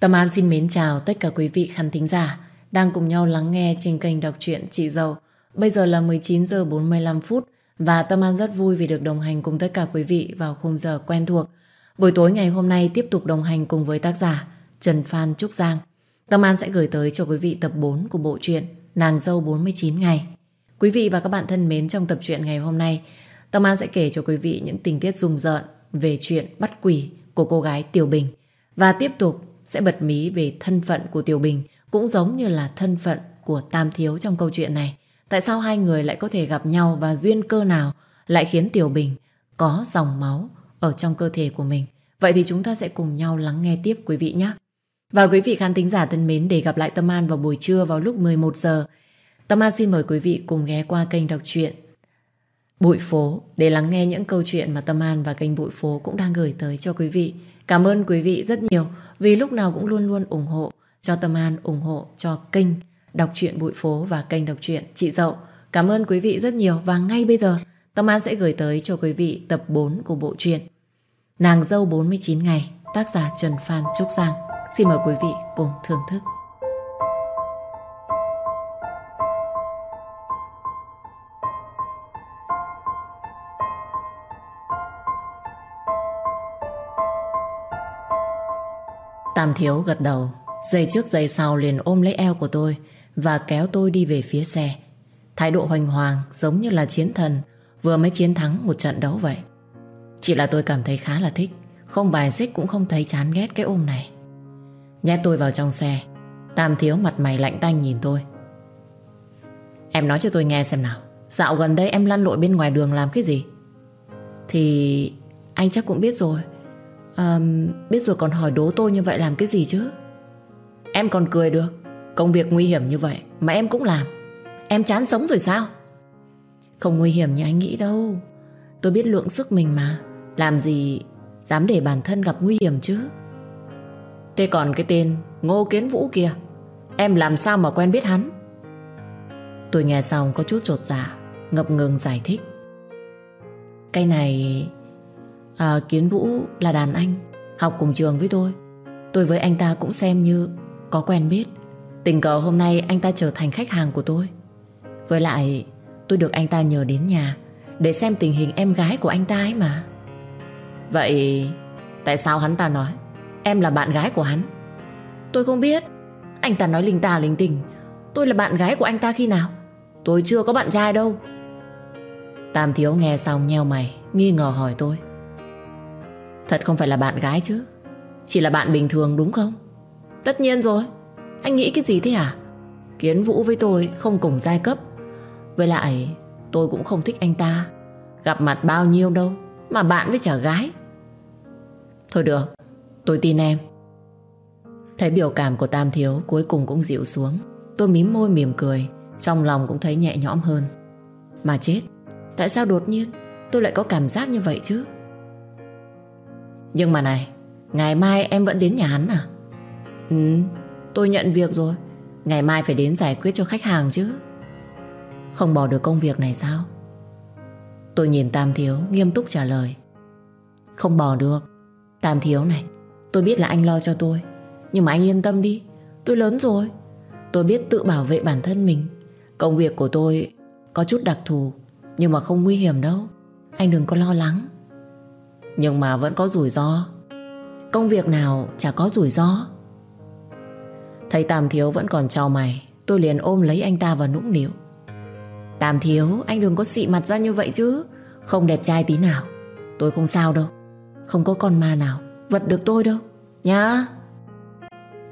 Tâm An xin mến chào tất cả quý vị khán thính giả đang cùng nhau lắng nghe trên kênh đọc truyện Chị Dâu. Bây giờ là 19 giờ 45 phút và Tâm An rất vui vì được đồng hành cùng tất cả quý vị vào khung giờ quen thuộc. Buổi tối ngày hôm nay tiếp tục đồng hành cùng với tác giả Trần Phan Trúc Giang. Tâm An sẽ gửi tới cho quý vị tập 4 của bộ truyện Nàng dâu 49 ngày. Quý vị và các bạn thân mến trong tập truyện ngày hôm nay, Tâm An sẽ kể cho quý vị những tình tiết rùng rợn về chuyện bắt quỷ của cô gái Tiểu Bình và tiếp tục sẽ bật mí về thân phận của Tiểu Bình, cũng giống như là thân phận của Tam Thiếu trong câu chuyện này. Tại sao hai người lại có thể gặp nhau và duyên cơ nào lại khiến Tiểu Bình có dòng máu ở trong cơ thể của mình? Vậy thì chúng ta sẽ cùng nhau lắng nghe tiếp, quý vị nhé. Và quý vị khán thính giả thân mến, để gặp lại Tâm An vào buổi trưa vào lúc 11 giờ. Tâm An xin mời quý vị cùng ghé qua kênh đọc truyện Bụi Phố để lắng nghe những câu chuyện mà Tâm An và kênh Bụi Phố cũng đang gửi tới cho quý vị. Cảm ơn quý vị rất nhiều vì lúc nào cũng luôn luôn ủng hộ cho Tâm An, ủng hộ cho kênh Đọc truyện Bụi Phố và kênh Đọc truyện Chị Dậu. Cảm ơn quý vị rất nhiều và ngay bây giờ Tâm An sẽ gửi tới cho quý vị tập 4 của bộ truyện Nàng dâu 49 ngày, tác giả Trần Phan Trúc Giang. Xin mời quý vị cùng thưởng thức. Tam Thiếu gật đầu. Giây trước giây sau liền ôm lấy eo của tôi Và kéo tôi đi về phía xe. Thái độ hoành hoàng giống như là chiến thần, Vừa mới chiến thắng một trận đấu vậy. Chỉ là tôi cảm thấy khá là thích. Không bài xích cũng không thấy chán ghét cái ôm này. Nhét tôi vào trong xe. Tam Thiếu mặt mày lạnh tanh nhìn tôi. Em nói cho tôi nghe xem nào. Dạo gần đây em lăn lội bên ngoài đường làm cái gì? Thì anh chắc cũng biết rồi um, Biết rồi còn hỏi đố tôi như vậy làm cái gì chứ? Em còn cười được. Công việc nguy hiểm như vậy Mà em cũng làm. Em chán sống rồi sao? Không nguy hiểm như anh nghĩ đâu. Tôi biết lượng sức mình mà. Làm gì dám để bản thân gặp nguy hiểm chứ? Thế còn cái tên Ngô Kiến Vũ kia Em làm sao mà quen biết hắn? Tôi nghe xong có chút trột dạ Ngập ngừng giải thích. Cái này à, Kiến Vũ là đàn anh Học cùng trường với tôi. Tôi với anh ta cũng xem như có quen biết. Tình cờ hôm nay anh ta trở thành khách hàng của tôi. Với lại Tôi được anh ta nhờ đến nhà Để xem tình hình em gái của anh ta ấy mà. Vậy Tại sao hắn ta nói Em là bạn gái của hắn Tôi không biết. Anh ta nói linh tà linh tình. Tôi là bạn gái của anh ta khi nào? Tôi chưa có bạn trai đâu. Tam thiếu nghe xong nheo mày Nghi ngờ hỏi tôi. Thật không phải là bạn gái chứ? Chỉ là bạn bình thường đúng không? Tất nhiên rồi. Anh nghĩ cái gì thế hả? Kiến Vũ với tôi không cùng giai cấp. Với lại, tôi cũng không thích anh ta. Gặp mặt bao nhiêu đâu Mà bạn với chả gái. Thôi được, Tôi tin em. Thấy biểu cảm của Tam Thiếu cuối cùng cũng dịu xuống. Tôi mím môi mỉm cười, Trong lòng cũng thấy nhẹ nhõm hơn. Mà chết, Tại sao đột nhiên tôi lại có cảm giác như vậy chứ? Nhưng mà này, Ngày mai em vẫn đến nhà hắn à? Ừ tôi nhận việc rồi. Ngày mai phải đến giải quyết cho khách hàng chứ. Không bỏ được công việc này sao? Tôi nhìn Tam Thiếu nghiêm túc trả lời. Không bỏ được. Tam Thiếu này, Tôi biết là anh lo cho tôi. Nhưng mà anh yên tâm đi, Tôi lớn rồi. Tôi biết tự bảo vệ bản thân mình. Công việc của tôi có chút đặc thù, Nhưng mà không nguy hiểm đâu. Anh đừng có lo lắng. Nhưng mà vẫn có rủi ro. Công việc nào chả có rủi ro. Thấy Tam Thiếu vẫn còn trao mày, Tôi liền ôm lấy anh ta và nũng nịu. Tam Thiếu, Anh đừng có xị mặt ra như vậy chứ. Không đẹp trai tí nào. Tôi không sao đâu. Không có con ma nào. Vật được tôi đâu. Nhá.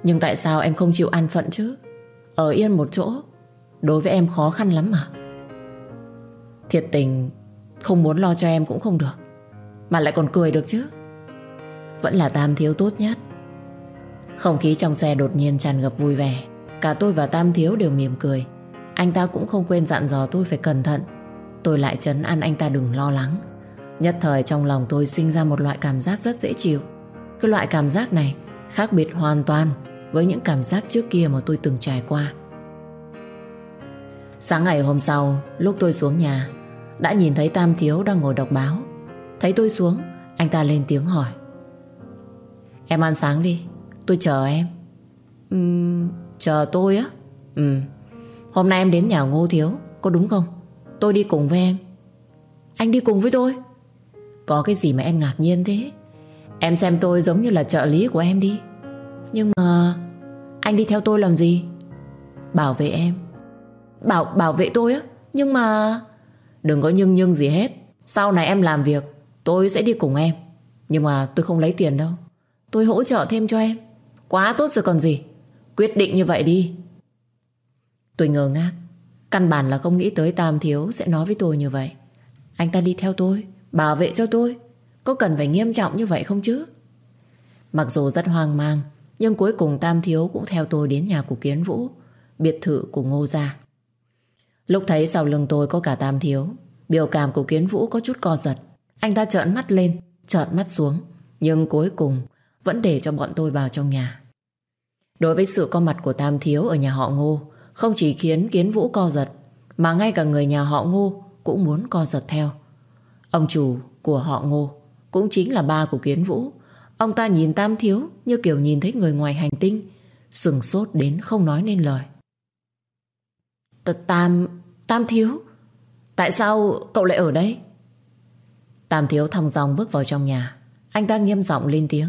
Nhưng tại sao em không chịu an phận chứ? Ở yên một chỗ. Đối với em khó khăn lắm mà. Thiệt tình, Không muốn lo cho em cũng không được. Mà lại còn cười được chứ. Vẫn là Tam Thiếu tốt nhất. Không khí trong xe đột nhiên tràn ngập vui vẻ. Cả tôi và Tam Thiếu đều mỉm cười. Anh ta cũng không quên dặn dò tôi phải cẩn thận. Tôi lại chấn an anh ta đừng lo lắng. Nhất thời trong lòng tôi sinh ra một loại cảm giác rất dễ chịu. Cái loại cảm giác này khác biệt hoàn toàn với những cảm giác trước kia mà tôi từng trải qua. Sáng ngày hôm sau, lúc tôi xuống nhà, đã nhìn thấy Tam Thiếu đang ngồi đọc báo. Thấy tôi xuống, anh ta lên tiếng hỏi. Em ăn sáng đi, tôi chờ em. uhm, chờ tôi á? Ừ hôm nay em đến nhà Ngô Thiếu, có đúng không? Tôi đi cùng với em. Anh đi cùng với tôi? Có cái gì mà em ngạc nhiên thế? Em xem tôi giống như là trợ lý của em đi. Nhưng mà anh đi theo tôi làm gì? Bảo vệ em. Bảo bảo vệ tôi á? Nhưng mà... Đừng có nhưng nhưng gì hết. Sau này em làm việc, tôi sẽ đi cùng em. Nhưng mà tôi không lấy tiền đâu. Tôi hỗ trợ thêm cho em. Quá tốt rồi còn gì. Quyết định như vậy đi. Tôi ngờ ngác. Căn bản là không nghĩ tới Tam Thiếu sẽ nói với tôi như vậy. Anh ta đi theo tôi, bảo vệ cho tôi. Có cần phải nghiêm trọng như vậy không chứ? Mặc dù rất hoang mang, nhưng cuối cùng Tam Thiếu cũng theo tôi đến nhà của Kiến Vũ, biệt thự của Ngô Gia. Lúc thấy sau lưng tôi có cả Tam Thiếu, biểu cảm của Kiến Vũ có chút co giật. Anh ta trợn mắt lên, trợn mắt xuống, nhưng cuối cùng vẫn để cho bọn tôi vào trong nhà. Đối với sự có mặt của Tam Thiếu ở nhà họ Ngô, không chỉ khiến Kiến Vũ co giật, mà ngay cả người nhà họ Ngô cũng muốn co giật theo. Ông chủ của họ Ngô cũng chính là ba của Kiến Vũ. Ông ta nhìn Tam Thiếu như kiểu nhìn thấy người ngoài hành tinh, sừng sốt đến không nói nên lời. Tam... Tam Thiếu? Tại sao cậu lại ở đây? Tam Thiếu thong dong bước vào trong nhà. Anh ta nghiêm giọng lên tiếng.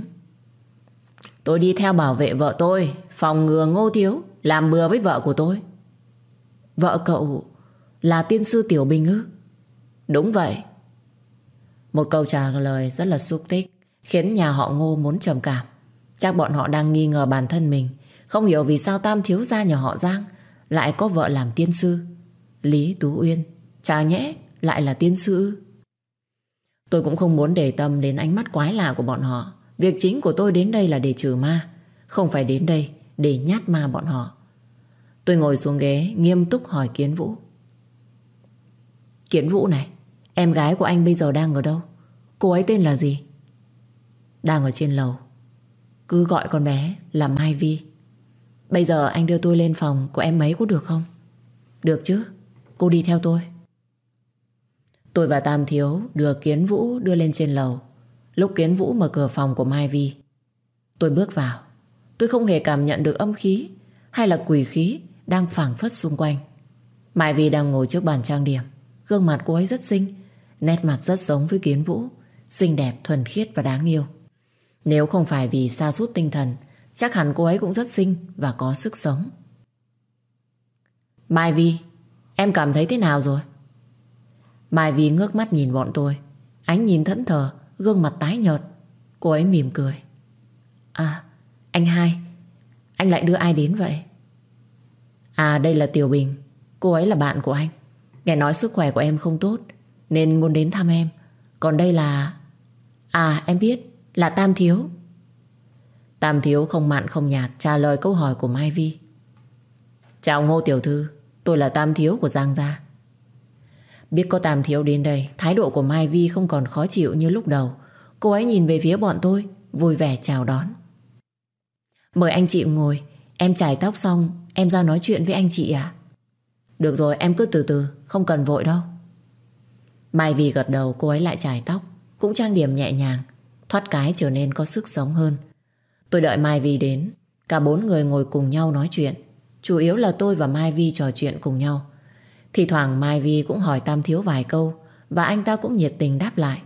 Tôi đi theo bảo vệ vợ tôi, phòng ngừa ngô thiếu, làm bừa với vợ của tôi. Vợ cậu là tiên sư Tiểu Bình ư? Đúng vậy. Một câu trả lời rất là xúc tích, khiến nhà họ ngô muốn trầm cảm. Chắc bọn họ đang nghi ngờ bản thân mình, không hiểu vì sao Tam thiếu gia nhà họ Giang lại có vợ làm tiên sư. Lý Tú Uyên, chả nhẽ lại là tiên sư Tôi cũng không muốn để tâm đến ánh mắt quái lạ của bọn họ. Việc chính của tôi đến đây là để trừ ma, không phải đến đây để nhát ma bọn họ. Tôi ngồi xuống ghế nghiêm túc hỏi Kiến Vũ. Kiến Vũ này, em gái của anh bây giờ đang ở đâu? Cô ấy tên là gì? Đang ở trên lầu. Cứ gọi con bé là Mai Vi. Bây giờ anh đưa tôi lên phòng của em ấy có được không? Được chứ, cô đi theo tôi. Tôi và Tam Thiếu đưa Kiến Vũ đưa lên trên lầu. Lúc Kiến Vũ mở cửa phòng của Mai Vi, tôi bước vào. Tôi không hề cảm nhận được âm khí hay là quỷ khí đang phảng phất xung quanh. Mai Vi đang ngồi trước bàn trang điểm. Gương mặt cô ấy rất xinh, nét mặt rất giống với Kiến Vũ, xinh đẹp, thuần khiết và đáng yêu. Nếu không phải vì sa sút tinh thần, chắc hẳn cô ấy cũng rất xinh và có sức sống. Mai Vi, em cảm thấy thế nào rồi? Mai Vi ngước mắt nhìn bọn tôi. Ánh nhìn thẫn thờ, Gương mặt tái nhợt. Cô ấy mỉm cười. À anh hai, Anh lại đưa ai đến vậy? À đây là Tiểu Bình. Cô ấy là bạn của anh. Nghe nói sức khỏe của em không tốt, Nên muốn đến thăm em. Còn đây là À em biết, Là Tam Thiếu. Tam Thiếu không mặn không nhạt Trả lời câu hỏi của Mai Vi. Chào Ngô Tiểu Thư, Tôi là Tam Thiếu của Giang Gia. Biết có Tam Thiếu đến đây, Thái độ của Mai Vi không còn khó chịu như lúc đầu. Cô ấy nhìn về phía bọn tôi, Vui vẻ chào đón. Mời anh chị ngồi, Em chải tóc xong, Em ra nói chuyện với anh chị à Được rồi, em cứ từ từ, Không cần vội đâu. Mai Vi gật đầu, cô ấy lại chải tóc, Cũng trang điểm nhẹ nhàng, Thoát cái trở nên có sức sống hơn. Tôi đợi Mai Vi đến, Cả bốn người ngồi cùng nhau nói chuyện. Chủ yếu là tôi và Mai Vi trò chuyện cùng nhau thì thoảng Mai Vi cũng hỏi Tam Thiếu vài câu Và anh ta cũng nhiệt tình đáp lại.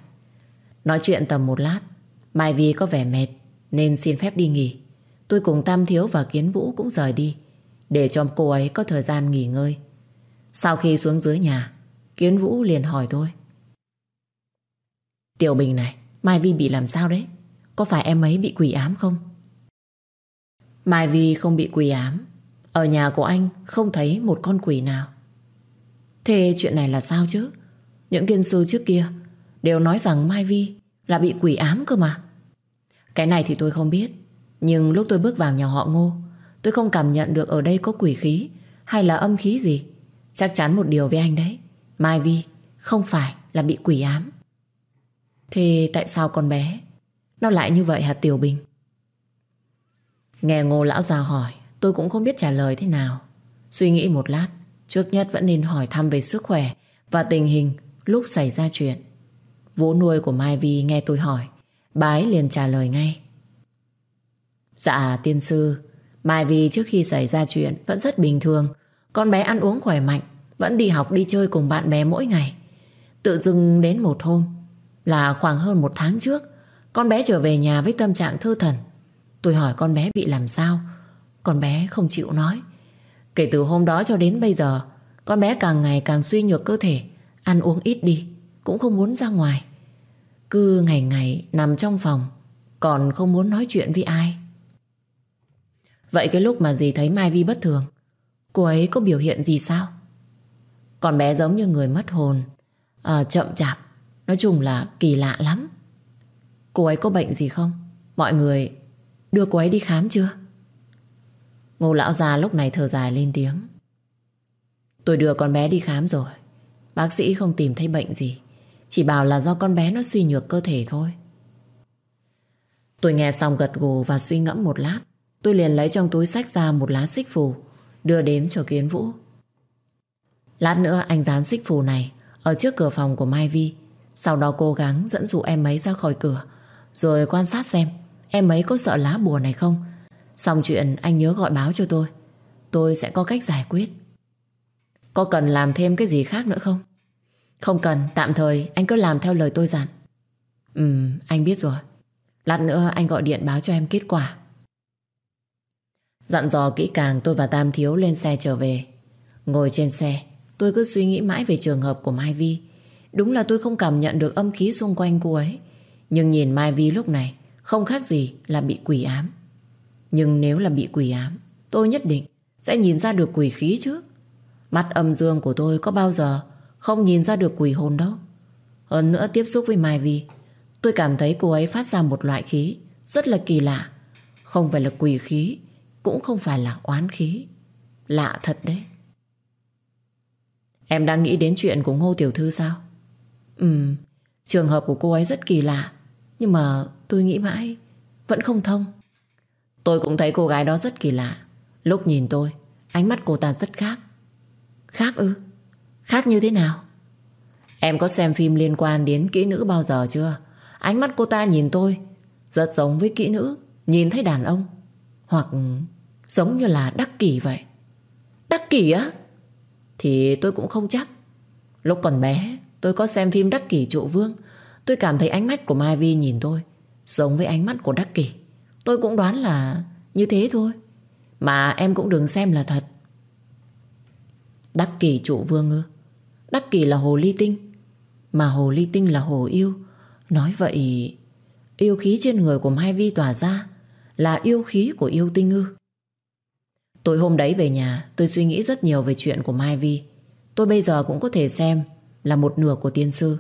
Nói chuyện tầm một lát, Mai Vi có vẻ mệt Nên xin phép đi nghỉ. Tôi cùng Tam Thiếu và Kiến Vũ cũng rời đi, Để cho cô ấy có thời gian nghỉ ngơi. Sau khi xuống dưới nhà, Kiến Vũ liền hỏi tôi. Tiểu Bình này, Mai Vi bị làm sao đấy? Có phải em ấy bị quỷ ám không? Mai Vi không bị quỷ ám. Ở nhà của anh không thấy một con quỷ nào. Thế chuyện này là sao chứ? Những tiên sư trước kia đều nói rằng Mai Vi là bị quỷ ám cơ mà. Cái này thì tôi không biết. Nhưng lúc tôi bước vào nhà họ ngô, tôi không cảm nhận được ở đây có quỷ khí hay là âm khí gì. Chắc chắn một điều với anh đấy. Mai Vi không phải là bị quỷ ám. Thế tại sao con bé nó lại như vậy hả Tiểu Bình? Nghe ngô lão già hỏi, tôi cũng không biết trả lời thế nào. Suy nghĩ một lát, Trước nhất vẫn nên hỏi thăm về sức khỏe và tình hình lúc xảy ra chuyện. Vú nuôi của Mai Vi nghe tôi hỏi, bà ấy liền trả lời ngay. Dạ tiên sư, Mai Vi trước khi xảy ra chuyện vẫn rất bình thường. Con bé ăn uống khỏe mạnh, vẫn đi học đi chơi cùng bạn bè mỗi ngày. Tự dưng đến một hôm, là khoảng hơn một tháng trước, con bé trở về nhà với tâm trạng thơ thần. Tôi hỏi con bé bị làm sao, con bé không chịu nói. Kể từ hôm đó cho đến bây giờ, con bé càng ngày càng suy nhược cơ thể, ăn uống ít đi, cũng không muốn ra ngoài. Cứ ngày ngày nằm trong phòng, còn không muốn nói chuyện với ai. Vậy cái lúc mà dì thấy Mai Vi bất thường, cô ấy có biểu hiện gì sao? Con bé giống như người mất hồn, à, chậm chạp, nói chung là kỳ lạ lắm. Cô ấy có bệnh gì không? Mọi người đưa cô ấy đi khám chưa? Ngô lão già lúc này thở dài lên tiếng. Tôi đưa con bé đi khám rồi. Bác sĩ không tìm thấy bệnh gì. Chỉ bảo là do con bé nó suy nhược cơ thể thôi. Tôi nghe xong gật gù và suy ngẫm một lát. Tôi liền lấy trong túi sách ra một lá xích phù, đưa đến cho Kiến Vũ. Lát nữa anh dán xích phù này ở trước cửa phòng của Mai Vi. Sau đó cố gắng dẫn dụ em ấy ra khỏi cửa, rồi quan sát xem em ấy có sợ lá bùa này không. Xong chuyện anh nhớ gọi báo cho tôi. Tôi sẽ có cách giải quyết. Có cần làm thêm cái gì khác nữa không? Không cần, tạm thời anh cứ làm theo lời tôi dặn. Ừ, anh biết rồi. Lát nữa anh gọi điện báo cho em kết quả. Dặn dò kỹ càng tôi và Tam Thiếu lên xe trở về. Ngồi trên xe, tôi cứ suy nghĩ mãi về trường hợp của Mai Vi. Đúng là tôi không cảm nhận được âm khí xung quanh cô ấy. Nhưng nhìn Mai Vi lúc này không khác gì là bị quỷ ám. Nhưng nếu là bị quỷ ám, tôi nhất định sẽ nhìn ra được quỷ khí chứ. Mắt âm dương của tôi có bao giờ không nhìn ra được quỷ hồn đâu. Hơn nữa tiếp xúc với Mai Vi, tôi cảm thấy cô ấy phát ra một loại khí rất là kỳ lạ. Không phải là quỷ khí, cũng không phải là oán khí. Lạ thật đấy. Em đang nghĩ đến chuyện của Ngô Tiểu Thư sao? Ừm, trường hợp của cô ấy rất kỳ lạ. Nhưng mà tôi nghĩ mãi, vẫn không thông. Tôi cũng thấy cô gái đó rất kỳ lạ. Lúc nhìn tôi, ánh mắt cô ta rất khác. Khác ư? Khác như thế nào? Em có xem phim liên quan đến kỹ nữ bao giờ chưa? Ánh mắt cô ta nhìn tôi rất giống với kỹ nữ, nhìn thấy đàn ông. Hoặc giống như là đắc kỷ vậy. Đắc kỷ á? Thì tôi cũng không chắc. Lúc còn bé, tôi có xem phim Đắc kỷ trụ vương. Tôi cảm thấy ánh mắt của Mai Vi nhìn tôi giống với ánh mắt của Đắc kỷ. Tôi cũng đoán là như thế thôi. Mà em cũng đừng xem là thật. Đắc kỷ trụ vương ư? Đắc kỷ là hồ ly tinh. Mà hồ ly tinh là hồ yêu. Nói vậy, yêu khí trên người của Mai Vi tỏa ra là yêu khí của yêu tinh ư? Tối hôm đấy về nhà, tôi suy nghĩ rất nhiều về chuyện của Mai Vi. Tôi bây giờ cũng có thể xem là một nửa của tiên sư.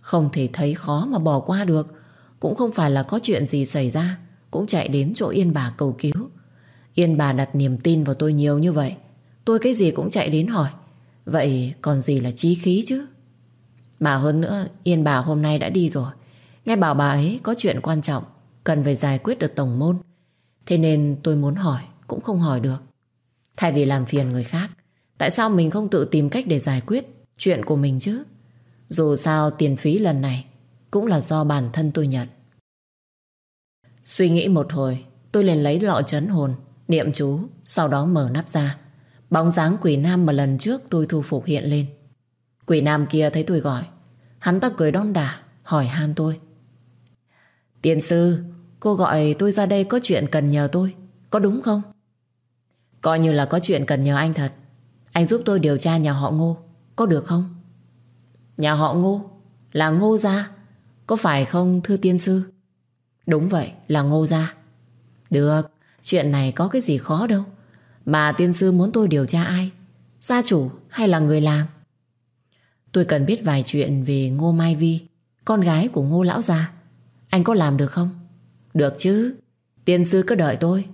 Không thể thấy khó mà bỏ qua được. Cũng không phải là có chuyện gì xảy ra cũng chạy đến chỗ Yên bà cầu cứu. Yên bà đặt niềm tin vào tôi nhiều như vậy. Tôi cái gì cũng chạy đến hỏi. Vậy còn gì là trí khí chứ? Mà hơn nữa, Yên bà hôm nay đã đi rồi. Nghe bảo bà ấy có chuyện quan trọng, cần phải giải quyết được tổng môn. Thế nên tôi muốn hỏi, cũng không hỏi được. Thay vì làm phiền người khác, tại sao mình không tự tìm cách để giải quyết chuyện của mình chứ? Dù sao tiền phí lần này cũng là do bản thân tôi nhận. Suy nghĩ một hồi, tôi liền lấy lọ chấn hồn, niệm chú, sau đó mở nắp ra. Bóng dáng quỷ nam mà lần trước tôi thu phục hiện lên. Quỷ nam kia thấy tôi gọi, hắn ta cười đon đả, hỏi han tôi. Tiên sư, cô gọi tôi ra đây có chuyện cần nhờ tôi, có đúng không? Coi như là có chuyện cần nhờ anh thật. Anh giúp tôi điều tra nhà họ Ngô, có được không? Nhà họ Ngô? Là Ngô gia? Có phải không thưa tiên sư? Đúng vậy, là ngô gia. Được, chuyện này có cái gì khó đâu. Mà tiên sư muốn tôi điều tra ai? Gia chủ hay là người làm? Tôi cần biết vài chuyện về Ngô Mai Vi, con gái của Ngô Lão Gia. Anh có làm được không? Được chứ, tiên sư cứ đợi tôi.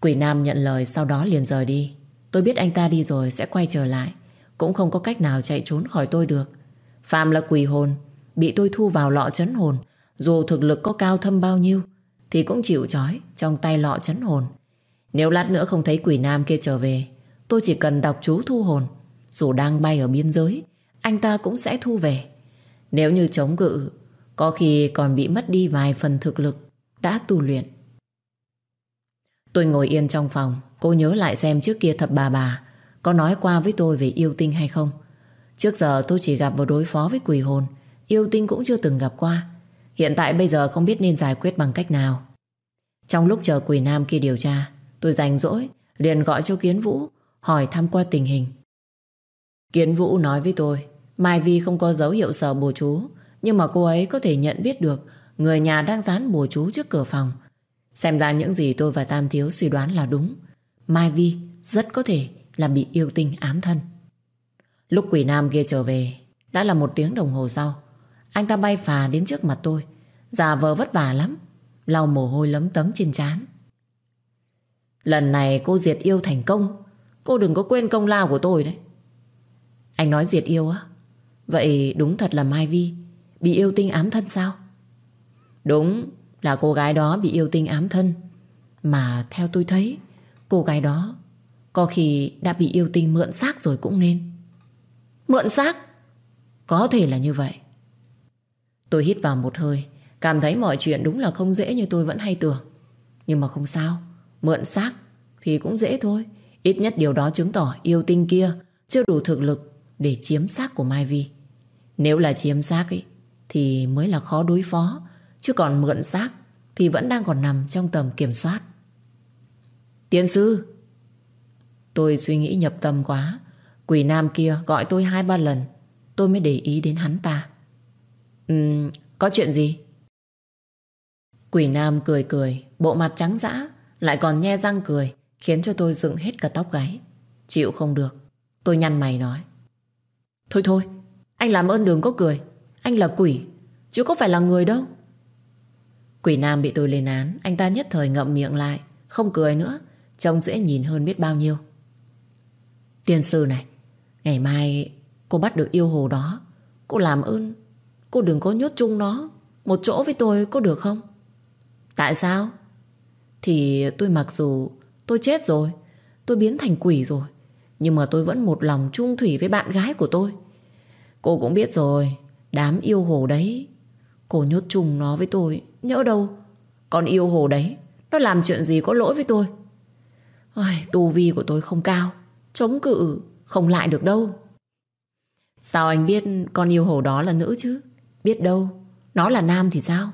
Quỷ Nam nhận lời sau đó liền rời đi. Tôi biết anh ta đi rồi sẽ quay trở lại. Cũng không có cách nào chạy trốn khỏi tôi được. Phạm là quỷ hồn, bị tôi thu vào lọ chấn hồn dù thực lực có cao thâm bao nhiêu, Thì cũng chịu trói Trong tay lọ chấn hồn. Nếu lát nữa không thấy quỷ nam kia trở về, Tôi chỉ cần đọc chú thu hồn. Dù đang bay ở biên giới, Anh ta cũng sẽ thu về. Nếu như chống cự, Có khi còn bị mất đi vài phần thực lực Đã tu luyện. Tôi ngồi yên trong phòng Cô nhớ lại xem trước kia thập bà bà Có nói qua với tôi về yêu tinh hay không. Trước giờ tôi chỉ gặp và đối phó với quỷ hồn, Yêu tinh cũng chưa từng gặp qua. Hiện tại bây giờ không biết nên giải quyết bằng cách nào. Trong lúc chờ quỳ nam kia điều tra, Tôi rảnh rỗi, Liền gọi cho Kiến Vũ, Hỏi thăm qua tình hình. Kiến Vũ nói với tôi, Mai Vi không có dấu hiệu sợ bùa chú, Nhưng mà cô ấy có thể nhận biết được Người nhà đang dán bùa chú trước cửa phòng. Xem ra những gì tôi và Tam Thiếu suy đoán là đúng. Mai Vi rất có thể là bị yêu tinh ám thân. Lúc quỷ nam kia trở về, Đã là một tiếng đồng hồ sau anh ta bay phà đến trước mặt tôi. Giả vờ vất vả lắm. Lau mồ hôi lấm tấm trên trán. Lần này cô diệt yêu thành công. Cô đừng có quên công lao của tôi đấy. Anh nói diệt yêu á? Vậy đúng thật là Mai Vi. Bị yêu tinh ám thân sao? Đúng là cô gái đó bị yêu tinh ám thân. Mà theo tôi thấy, Cô gái đó Có khi đã bị yêu tinh mượn xác rồi cũng nên. Mượn xác? Có thể là như vậy. Tôi hít vào một hơi, Cảm thấy mọi chuyện đúng là không dễ như tôi vẫn hay tưởng. Nhưng mà không sao, Mượn xác thì cũng dễ thôi. Ít nhất điều đó chứng tỏ yêu tinh kia Chưa đủ thực lực để chiếm xác của Mai Vi. Nếu là chiếm xác ấy, Thì mới là khó đối phó, Chứ còn mượn xác Thì vẫn đang còn nằm trong tầm kiểm soát. Tiến sư! Tôi suy nghĩ nhập tâm quá. Quỷ nam kia gọi tôi hai ba lần, Tôi mới để ý đến hắn ta. Ừm, có chuyện gì? Quỷ nam cười cười Bộ mặt trắng dã Lại còn nhe răng cười Khiến cho tôi dựng hết cả tóc gáy. Chịu không được Tôi nhăn mày nói. Thôi thôi Anh làm ơn đừng có cười Anh là quỷ Chứ có phải là người đâu. Quỷ nam bị tôi lên án Anh ta nhất thời ngậm miệng lại Không cười nữa Trông dễ nhìn hơn biết bao nhiêu. Tiên sư này Ngày mai cô bắt được yêu hồ đó Cô làm ơn Cô đừng có nhốt chung nó. Một chỗ với tôi có được không? Tại sao? Thì tôi mặc dù tôi chết rồi Tôi biến thành quỷ rồi Nhưng mà tôi vẫn một lòng chung thủy với bạn gái của tôi. Cô cũng biết rồi Đám yêu hồ đấy Cô nhốt chung nó với tôi Nhỡ đâu Còn yêu hồ đấy Nó làm chuyện gì có lỗi với tôi? Ôi, Tu vi của tôi không cao Chống cự không lại được đâu. Sao anh biết con yêu hồ đó là nữ chứ? Biết đâu, Nó là nam thì sao?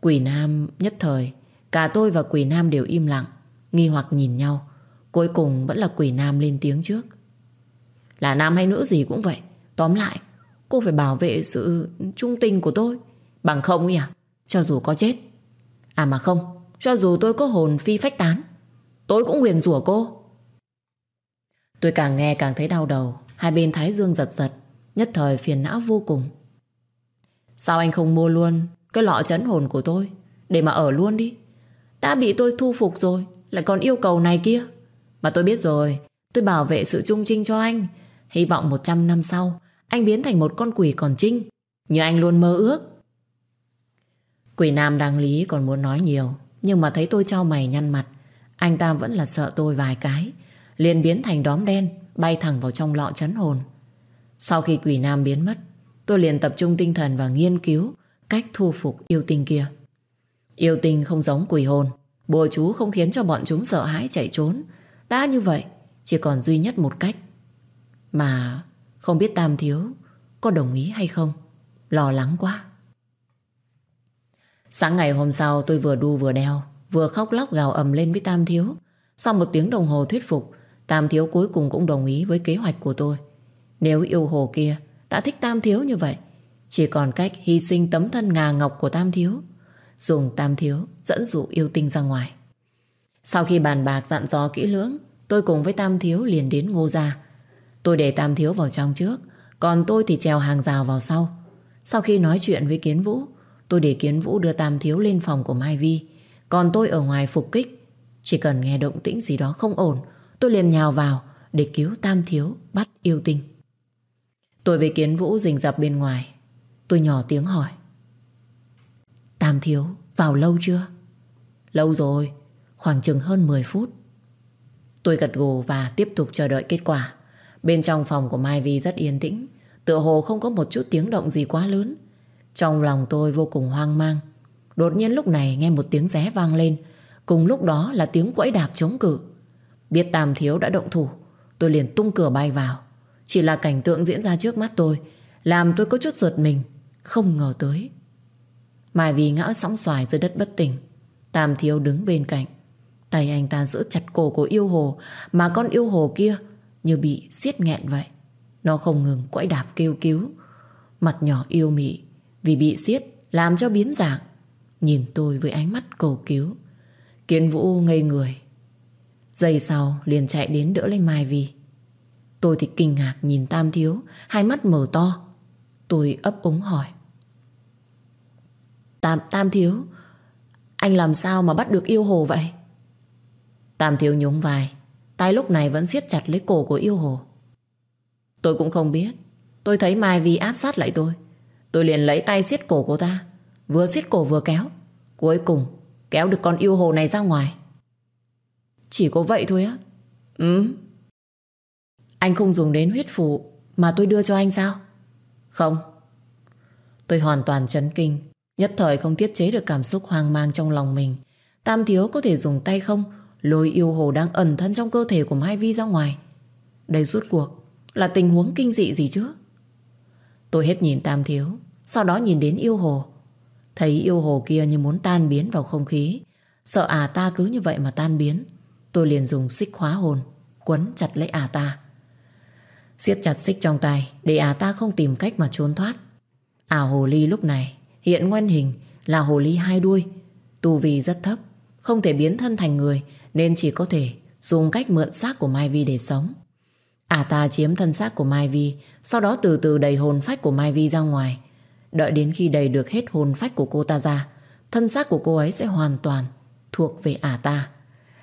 Quỷ nam nhất thời, Cả tôi và quỷ nam đều im lặng, Nghi hoặc nhìn nhau. Cuối cùng vẫn là quỷ nam lên tiếng trước. Là nam hay nữ gì cũng vậy, Tóm lại, Cô phải bảo vệ sự trung tình của tôi. Bằng không ý à? Cho dù có chết. À mà không, Cho dù tôi có hồn phi phách tán, Tôi cũng quyền rủa cô. Tôi càng nghe càng thấy đau đầu, Hai bên thái dương giật giật, Nhất thời phiền não vô cùng. Sao anh không mua luôn Cái lọ chấn hồn của tôi? Để mà ở luôn đi. Đã bị tôi thu phục rồi, Lại còn yêu cầu này kia. Mà tôi biết rồi, Tôi bảo vệ sự trung trinh cho anh. Hy vọng 100 năm sau, Anh biến thành một con quỷ còn trinh. Như anh luôn mơ ước. Quỷ nam đáng lý còn muốn nói nhiều, Nhưng mà thấy tôi trao mày nhăn mặt. Anh ta vẫn là sợ tôi vài cái, liền biến thành đóm đen, Bay thẳng vào trong lọ chấn hồn. Sau khi quỷ nam biến mất Tôi liền tập trung tinh thần và nghiên cứu Cách thu phục yêu tinh kia. Yêu tinh không giống quỷ hồn. Bùa chú không khiến cho bọn chúng sợ hãi chạy trốn. Đã như vậy, Chỉ còn duy nhất một cách. Mà không biết Tam Thiếu Có đồng ý hay không? Lo lắng quá. Sáng ngày hôm sau, tôi vừa đu vừa đeo, Vừa khóc lóc gào ầm lên với Tam Thiếu. Sau một tiếng đồng hồ thuyết phục, Tam Thiếu cuối cùng cũng đồng ý với kế hoạch của tôi. Nếu yêu hồ kia đã thích Tam Thiếu như vậy, Chỉ còn cách hy sinh tấm thân ngà ngọc của Tam Thiếu, Dùng Tam Thiếu Dẫn dụ yêu tinh ra ngoài. Sau khi bàn bạc dặn dò kỹ lưỡng, Tôi cùng với Tam Thiếu liền đến ngô gia. Tôi để Tam Thiếu vào trong trước, Còn tôi thì trèo hàng rào vào sau. Sau khi nói chuyện với Kiến Vũ, Tôi để Kiến Vũ đưa Tam Thiếu lên phòng của Mai Vi. Còn tôi ở ngoài phục kích. Chỉ cần nghe động tĩnh gì đó không ổn, Tôi liền nhào vào Để cứu Tam Thiếu bắt yêu tinh. Tôi với Kiến Vũ rình rập bên ngoài Tôi nhỏ tiếng hỏi Tam Thiếu vào lâu chưa? Lâu rồi Khoảng chừng hơn 10 phút Tôi gật gù và tiếp tục chờ đợi kết quả Bên trong phòng của Mai Vi rất yên tĩnh Tựa hồ không có một chút tiếng động gì quá lớn Trong lòng tôi vô cùng hoang mang Đột nhiên lúc này nghe một tiếng ré vang lên Cùng lúc đó là tiếng quẫy đạp chống cự. Biết Tam Thiếu đã động thủ, tôi liền tung cửa bay vào. Chỉ là cảnh tượng diễn ra trước mắt tôi, làm tôi có chút ruột mình, không ngờ tới. Mai vì ngã sóng xoài dưới đất bất tỉnh, Tam Thiếu đứng bên cạnh. Tay anh ta giữ chặt cổ của yêu hồ, mà con yêu hồ kia như bị siết nghẹn vậy. Nó không ngừng quẫy đạp kêu cứu. Mặt nhỏ yêu mị vì bị siết làm cho biến dạng. Nhìn tôi với ánh mắt cầu cứu. Kiến Vũ ngây người. Giây sau liền chạy đến đỡ lấy Mai Vi. Tôi thì kinh ngạc nhìn Tam Thiếu, hai mắt mở to. Tôi ấp úng hỏi. Tam, Tam Thiếu, anh làm sao mà bắt được yêu hồ vậy? Tam Thiếu nhún vai, tay lúc này vẫn siết chặt lấy cổ của yêu hồ. Tôi cũng không biết. Tôi thấy Mai Vi áp sát lại tôi. Tôi liền lấy tay siết cổ cô ta. Vừa siết cổ vừa kéo. Cuối cùng kéo được con yêu hồ này ra ngoài. Chỉ có vậy thôi á? Ừ. Anh không dùng đến huyết phụ mà tôi đưa cho anh sao? Không. Tôi hoàn toàn chấn kinh. Nhất thời không tiết chế được cảm xúc hoang mang trong lòng mình. Tam thiếu có thể dùng tay không lôi yêu hồ đang ẩn thân trong cơ thể của Mai Vi ra ngoài. Đây rút cuộc là tình huống kinh dị gì chứ? Tôi hết nhìn Tam thiếu, sau đó nhìn đến yêu hồ. Thấy yêu hồ kia như muốn tan biến vào không khí. Sợ à ta cứ như vậy mà tan biến. Tôi liền dùng xích khóa hồn, quấn chặt lấy à ta siết chặt xích trong tay để à ta không tìm cách mà trốn thoát. À hồ ly lúc này hiện nguyên hình là hồ ly hai đuôi. Tu vi rất thấp, không thể biến thân thành người nên chỉ có thể dùng cách mượn xác của Mai Vi để sống. À ta chiếm thân xác của Mai Vi, sau đó từ từ đầy hồn phách của Mai Vi ra ngoài. Đợi đến khi đầy được hết hồn phách của cô ta ra, thân xác của cô ấy sẽ hoàn toàn thuộc về ả ta.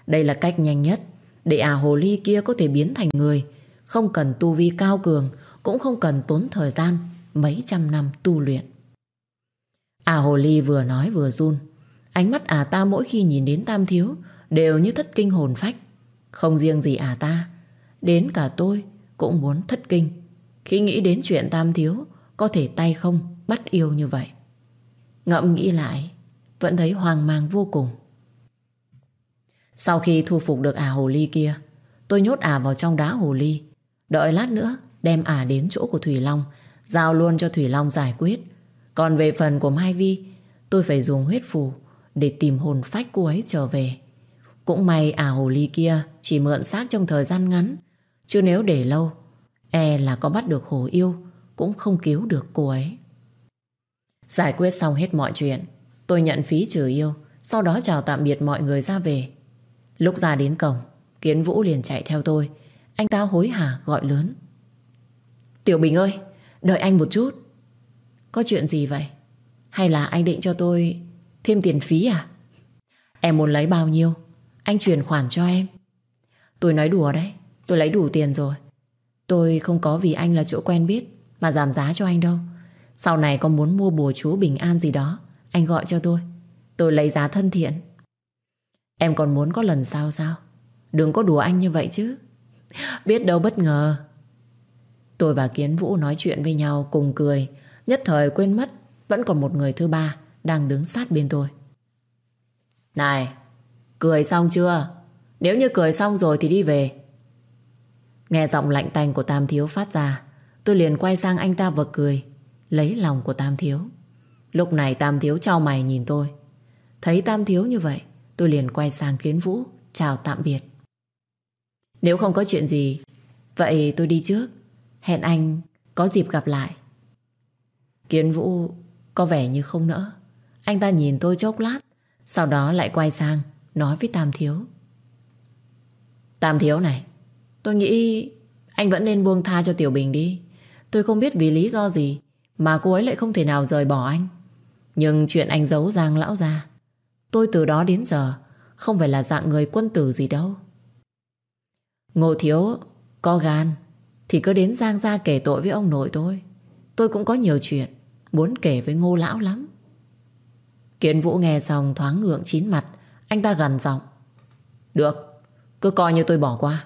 Đây là cách nhanh nhất để ả hồ ly kia có thể biến thành người, không cần tu vi cao cường, cũng không cần tốn thời gian mấy trăm năm tu luyện. À hồ ly vừa nói vừa run, ánh mắt à ta mỗi khi nhìn đến tam thiếu đều như thất kinh hồn phách. Không riêng gì à ta, đến cả tôi cũng muốn thất kinh khi nghĩ đến chuyện tam thiếu có thể tay không bắt yêu như vậy. Ngậm nghĩ lại, vẫn thấy hoang mang vô cùng. Sau khi thu phục được ả hồ ly kia, tôi nhốt ả vào trong đá hồ ly. Đợi lát nữa, đem ả đến chỗ của Thủy Long, giao luôn cho Thủy Long giải quyết. Còn về phần của Mai Vi, tôi phải dùng huyết phù để tìm hồn phách cô ấy trở về. Cũng may ả hồ ly kia chỉ mượn xác trong thời gian ngắn, chứ nếu để lâu, e là có bắt được hồ yêu, cũng không cứu được cô ấy. Giải quyết xong hết mọi chuyện Tôi nhận phí trừ yêu Sau đó chào tạm biệt mọi người ra về Lúc ra đến cổng Kiến Vũ liền chạy theo tôi anh ta hối hả gọi lớn. Tiểu Bình ơi, Đợi anh một chút. Có chuyện gì vậy? Hay là anh định cho tôi thêm tiền phí à? Em muốn lấy bao nhiêu? Anh chuyển khoản cho em. Tôi nói đùa đấy, Tôi lấy đủ tiền rồi. Tôi không có vì anh là chỗ quen biết Mà giảm giá cho anh đâu. Sau này có muốn mua bùa chú bình an gì đó, Anh gọi cho tôi. Tôi lấy giá thân thiện. Em còn muốn có lần sau sao? Đừng có đùa anh như vậy chứ. Biết đâu bất ngờ Tôi và Kiến Vũ nói chuyện với nhau cùng cười Nhất thời quên mất Vẫn còn một người thứ ba Đang đứng sát bên tôi Này Cười xong chưa Nếu như cười xong rồi thì đi về Nghe giọng lạnh tanh của Tam Thiếu phát ra Tôi liền quay sang anh ta và cười lấy lòng của Tam Thiếu. Lúc này Tam Thiếu trao mày nhìn tôi. Thấy Tam Thiếu như vậy, tôi liền quay sang Kiến Vũ, chào tạm biệt. Nếu không có chuyện gì, vậy tôi đi trước. Hẹn anh có dịp gặp lại. Kiến Vũ có vẻ như không nỡ. Anh ta nhìn tôi chốc lát, sau đó lại quay sang, nói với Tam Thiếu. Tam Thiếu này, tôi nghĩ anh vẫn nên buông tha cho Tiểu Bình đi. Tôi không biết vì lý do gì mà cô ấy lại không thể nào rời bỏ anh Nhưng chuyện anh giấu Giang lão ra Tôi từ đó đến giờ Không phải là dạng người quân tử gì đâu Ngô Thiếu, Có gan, Thì cứ đến Giang gia kể tội với ông nội tôi. Tôi cũng có nhiều chuyện, Muốn kể với Ngô Lão lắm. Kiến Vũ nghe xong thoáng ngượng chín mặt, Anh ta gần giọng. Được, Cứ coi như tôi bỏ qua.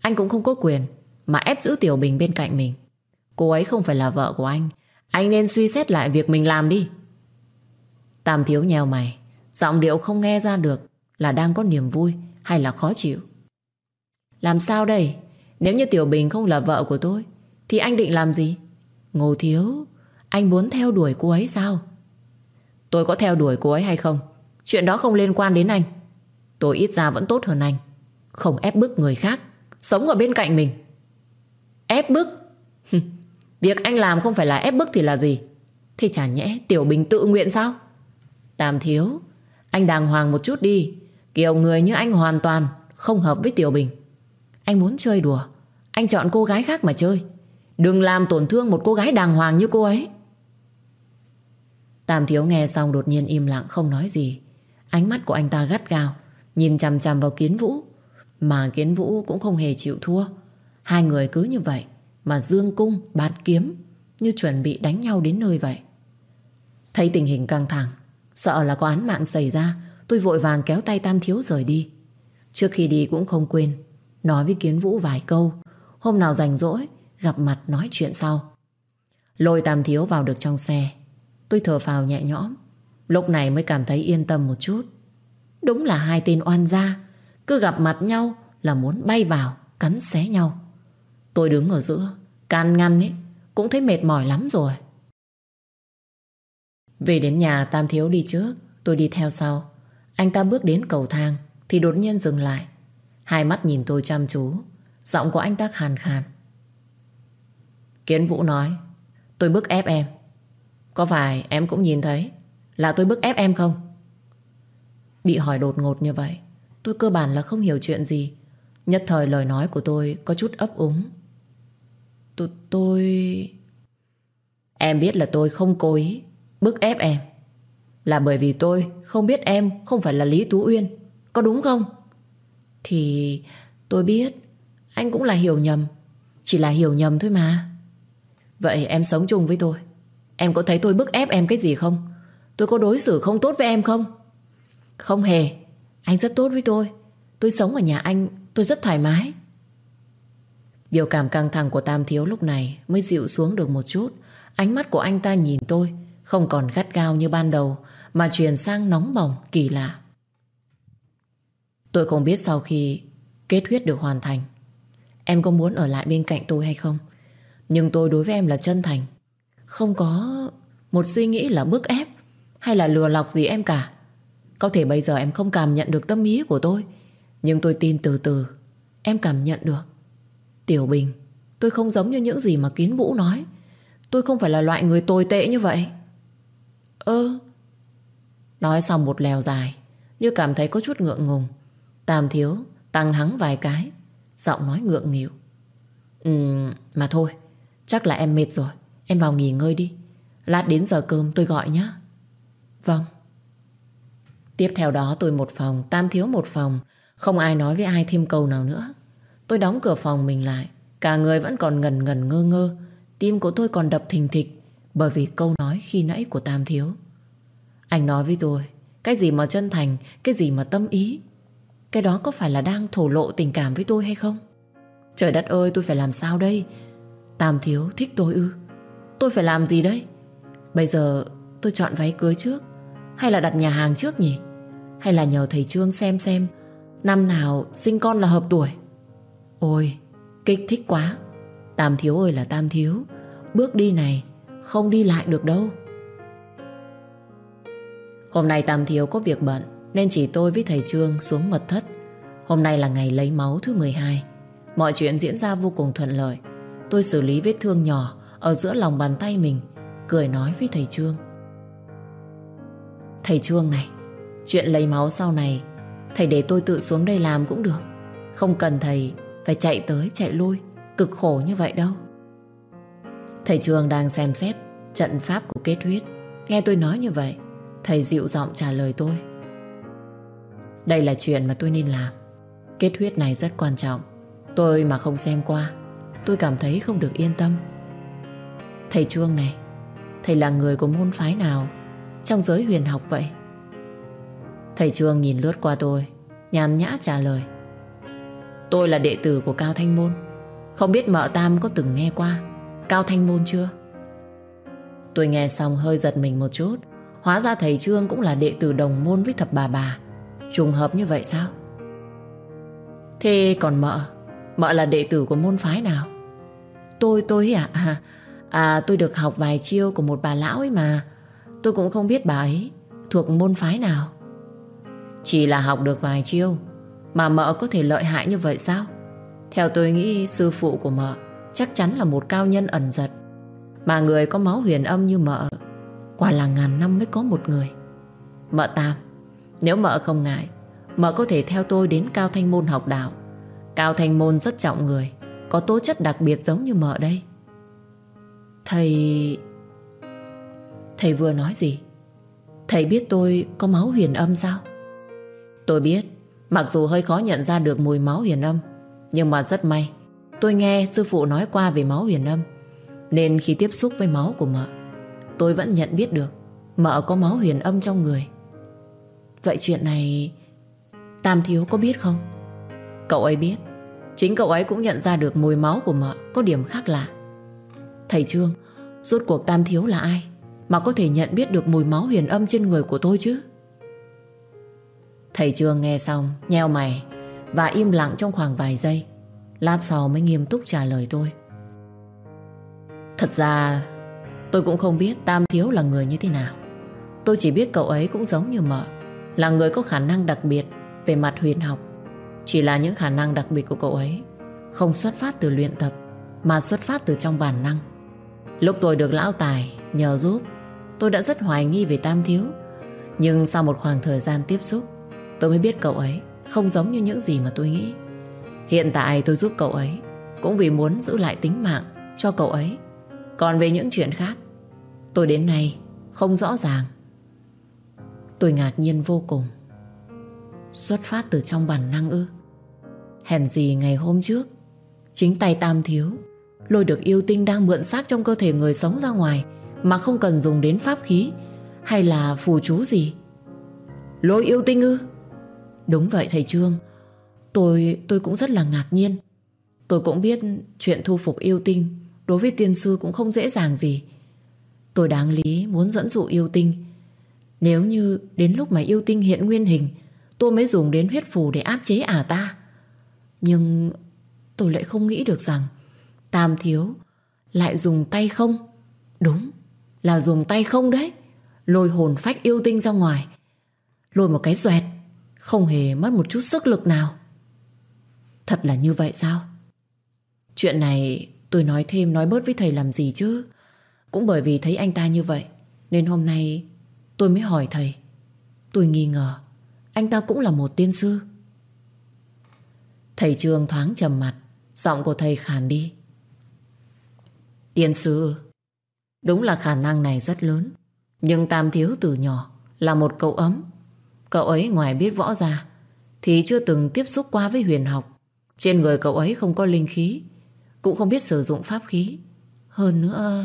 Anh cũng không có quyền Mà ép giữ Tiểu Bình bên cạnh mình. Cô ấy không phải là vợ của anh anh nên suy xét lại việc mình làm đi. Tam thiếu nheo mày, Giọng điệu không nghe ra được Là đang có niềm vui hay là khó chịu. Làm sao đây? Nếu như Tiểu Bình không là vợ của tôi, Thì anh định làm gì? Ngô Thiếu, Anh muốn theo đuổi cô ấy sao? Tôi có theo đuổi cô ấy hay không? Chuyện đó không liên quan đến anh. Tôi ít ra vẫn tốt hơn anh. Không ép bức người khác, Sống ở bên cạnh mình. Ép bức? Việc anh làm không phải là ép bức thì là gì? Thì chả nhẽ Tiểu Bình tự nguyện sao? Tam thiếu, Anh đàng hoàng một chút đi. Kiểu người như anh hoàn toàn Không hợp với Tiểu Bình. Anh muốn chơi đùa. Anh chọn cô gái khác mà chơi. Đừng làm tổn thương một cô gái đàng hoàng như cô ấy. Tam thiếu nghe xong đột nhiên im lặng không nói gì. Ánh mắt của anh ta gắt gao Nhìn chằm chằm vào kiến vũ. Mà kiến vũ cũng không hề chịu thua. Hai người cứ như vậy Mà dương cung, bạt kiếm Như chuẩn bị đánh nhau đến nơi vậy. Thấy tình hình căng thẳng Sợ là có án mạng xảy ra Tôi vội vàng kéo tay Tam Thiếu rời đi. Trước khi đi cũng không quên Nói với Kiến Vũ vài câu. Hôm nào rảnh rỗi, Gặp mặt nói chuyện sau. Lôi Tam Thiếu vào được trong xe. Tôi thở phào nhẹ nhõm. Lúc này mới cảm thấy yên tâm một chút. Đúng là hai tên oan gia. Cứ gặp mặt nhau là muốn bay vào, Cắn xé nhau. Tôi đứng ở giữa, Can ngăn ấy, Cũng thấy mệt mỏi lắm rồi. Về đến nhà Tam Thiếu đi trước, Tôi đi theo sau. Anh ta bước đến cầu thang Thì đột nhiên dừng lại. Hai mắt nhìn tôi chăm chú. Giọng của anh ta khàn khàn. Kiến Vũ nói, Tôi bức ép em. Có phải em cũng nhìn thấy Là tôi bức ép em không? Bị hỏi đột ngột như vậy, Tôi cơ bản là không hiểu chuyện gì. Nhất thời lời nói của tôi có chút ấp úng. Tôi... tôi... Em biết là tôi không cố ý Bức ép em. Là bởi vì tôi không biết em Không phải là Lý Tú Uyên. Có đúng không? Thì tôi biết, Anh cũng là hiểu nhầm, Chỉ là hiểu nhầm thôi mà. Vậy em sống chung với tôi, Em có thấy tôi bức ép em cái gì không? Tôi có đối xử không tốt với em không? Không hề, Anh rất tốt với tôi. Tôi sống ở nhà anh, Tôi rất thoải mái. Biểu cảm căng thẳng của Tam Thiếu lúc này Mới dịu xuống được một chút. Ánh mắt của anh ta nhìn tôi, Không còn gắt gao như ban đầu, Mà chuyển sang nóng bỏng, kỳ lạ. Tôi không biết sau khi Kết huyết được hoàn thành, Em có muốn ở lại bên cạnh tôi hay không. Nhưng tôi đối với em là chân thành. Không có một suy nghĩ là bức ép Hay là lừa lọc gì em cả. Có thể bây giờ em không cảm nhận được tâm ý của tôi, Nhưng tôi tin từ từ Em cảm nhận được. Tiểu Bình, Tôi không giống như những gì mà Kiến Vũ nói. Tôi không phải là loại người tồi tệ như vậy. Ơ. Nói xong một lèo dài, Như cảm thấy có chút ngượng ngùng. Tam thiếu, tăng hắng vài cái. Giọng nói ngượng nghịu. Ừ mà thôi, Chắc là em mệt rồi. Em vào nghỉ ngơi đi. Lát đến giờ cơm tôi gọi nhé Vâng. Tiếp theo đó tôi một phòng, Tam thiếu một phòng. Không ai nói với ai thêm câu nào nữa. Tôi đóng cửa phòng mình lại. Cả người vẫn còn ngần ngần ngơ ngơ. Tim của tôi còn đập thình thịch Bởi vì câu nói khi nãy của Tam Thiếu. Anh nói với tôi, Cái gì mà chân thành, Cái gì mà tâm ý? Cái đó có phải là đang thổ lộ tình cảm với tôi hay không? Trời đất ơi, tôi phải làm sao đây? Tam Thiếu, thích tôi ư? Tôi phải làm gì đấy Bây giờ tôi chọn váy cưới trước, Hay là đặt nhà hàng trước nhỉ? Hay là nhờ thầy Trương xem xem, Năm nào sinh con là hợp tuổi? Ôi, kích thích quá. Tam Thiếu ơi là Tam Thiếu, Bước đi này không đi lại được đâu. Hôm nay Tam Thiếu có việc bận. Nên chỉ tôi với thầy Trương xuống mật thất. Hôm nay là ngày lấy máu thứ 12 Mọi chuyện diễn ra vô cùng thuận lợi. Tôi xử lý vết thương nhỏ Ở giữa lòng bàn tay mình, Cười nói với thầy Trương. Thầy Trương này, Chuyện lấy máu sau này, Thầy để tôi tự xuống đây làm cũng được. Không cần thầy phải chạy tới chạy lui, Cực khổ như vậy đâu. Thầy Trương đang xem xét Trận pháp của kết huyết. Nghe tôi nói như vậy, Thầy dịu giọng trả lời tôi. Đây là chuyện mà tôi nên làm. Kết huyết này rất quan trọng. Tôi mà không xem qua, Tôi cảm thấy không được yên tâm. Thầy Trương này, Thầy là người của môn phái nào Trong giới huyền học vậy? Thầy Trương nhìn lướt qua tôi, Nhàn nhã trả lời. Tôi là đệ tử của Cao Thanh Môn. Không biết mợ Tam có từng nghe qua Cao Thanh Môn chưa? Tôi nghe xong hơi giật mình một chút. Hóa ra thầy Trương cũng là đệ tử đồng môn với thập bà bà. Trùng hợp như vậy sao? Thế còn mợ? Mợ là đệ tử của môn phái nào? Tôi tôi à À, à tôi được học vài chiêu của một bà lão ấy mà. Tôi cũng không biết bà ấy Thuộc môn phái nào. Chỉ là học được vài chiêu Mà mợ có thể lợi hại như vậy sao? Theo tôi nghĩ sư phụ của mợ Chắc chắn là một cao nhân ẩn giật. Mà người có máu huyền âm như mợ Quả là ngàn năm mới có một người. Mợ Tam nếu mợ không ngại, Mợ có thể theo tôi đến Cao Thanh Môn học đạo Cao Thanh Môn rất trọng người, Có tố chất đặc biệt giống như mợ đây Thầy... Thầy vừa nói gì? Thầy biết tôi có máu huyền âm sao? Tôi biết, Mặc dù hơi khó nhận ra được mùi máu huyền âm, Nhưng mà rất may, Tôi nghe sư phụ nói qua về máu huyền âm, Nên khi tiếp xúc với máu của mợ, Tôi vẫn nhận biết được Mợ có máu huyền âm trong người Vậy chuyện này, Tam Thiếu có biết không? Cậu ấy biết. Chính cậu ấy cũng nhận ra được mùi máu của mợ Có điểm khác lạ. Thầy Trương, Rốt cuộc Tam Thiếu là ai Mà có thể nhận biết được mùi máu huyền âm trên người của tôi chứ? Thầy Trương nghe xong, Nheo mày Và im lặng trong khoảng vài giây. Lát sau mới nghiêm túc trả lời tôi. Thật ra, Tôi cũng không biết Tam Thiếu là người như thế nào. Tôi chỉ biết cậu ấy cũng giống như mợ. Là người có khả năng đặc biệt Về mặt huyền học. Chỉ là những khả năng đặc biệt của cậu ấy Không xuất phát từ luyện tập, Mà xuất phát từ trong bản năng. Lúc tôi được lão tài nhờ giúp, Tôi đã rất hoài nghi về Tam Thiếu. Nhưng sau một khoảng thời gian tiếp xúc, Tôi mới biết cậu ấy Không giống như những gì mà tôi nghĩ. Hiện tại tôi giúp cậu ấy Cũng vì muốn giữ lại tính mạng cho cậu ấy. Còn về những chuyện khác, Tôi đến nay không rõ ràng. Tôi ngạc nhiên vô cùng. Xuất phát từ trong bản năng ư? Hèn gì ngày hôm trước, Chính tay Tam Thiếu, Lôi được yêu tinh đang mượn xác trong cơ thể người sống ra ngoài Mà không cần dùng đến pháp khí Hay là phù chú gì? Lôi yêu tinh ư? Đúng vậy, thầy Trương. Tôi tôi cũng rất là ngạc nhiên. Tôi cũng biết chuyện thu phục yêu tinh Đối với tiên sư cũng không dễ dàng gì. Tôi đáng lý muốn dẫn dụ yêu tinh nếu như đến lúc mà yêu tinh hiện nguyên hình, Tôi mới dùng đến huyết phù để áp chế ả ta. Nhưng tôi lại không nghĩ được rằng Tam thiếu lại dùng tay không. Đúng, là dùng tay không đấy. Lôi hồn phách yêu tinh ra ngoài. Lôi một cái xoẹt, Không hề mất một chút sức lực nào. Thật là như vậy sao? Chuyện này tôi nói thêm nói bớt với thầy làm gì chứ? Cũng bởi vì thấy anh ta như vậy, Nên hôm nay tôi mới hỏi thầy. Tôi nghi ngờ, Anh ta cũng là một tiên sư. Thầy trường thoáng trầm mặt, Giọng của thầy khàn đi. Tiên sư, Đúng là khả năng này rất lớn, Nhưng Tam Thiếu từ nhỏ Là một cậu ấm. Cậu ấy ngoài biết võ ra, Thì chưa từng tiếp xúc qua với huyền học. Trên người cậu ấy không có linh khí, Cũng không biết sử dụng pháp khí. Hơn nữa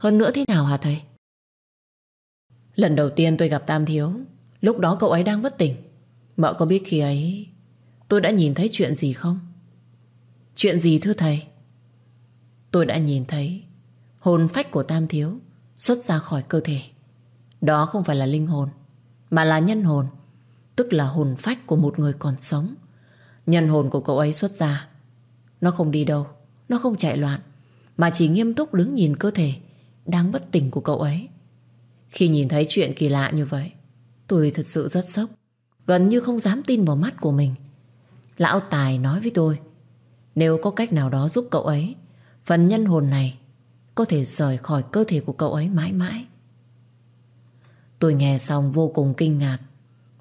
hơn nữa thế nào hả thầy? Lần đầu tiên tôi gặp Tam Thiếu, Lúc đó cậu ấy đang bất tỉnh Mợ có biết khi ấy Tôi đã nhìn thấy chuyện gì không? Chuyện gì thưa thầy? Tôi đã nhìn thấy Hồn phách của Tam Thiếu Xuất ra khỏi cơ thể Đó không phải là linh hồn, Mà là nhân hồn, Tức là hồn phách của một người còn sống Nhân hồn của cậu ấy xuất ra, Nó không đi đâu, Nó không chạy loạn, Mà chỉ nghiêm túc đứng nhìn cơ thể đang bất tỉnh của cậu ấy. Khi nhìn thấy chuyện kỳ lạ như vậy, tôi thật sự rất sốc, gần như không dám tin vào mắt của mình. Lão Tài nói với tôi, nếu có cách nào đó giúp cậu ấy, phần nhân hồn này có thể rời khỏi cơ thể của cậu ấy mãi mãi. Tôi nghe xong vô cùng kinh ngạc.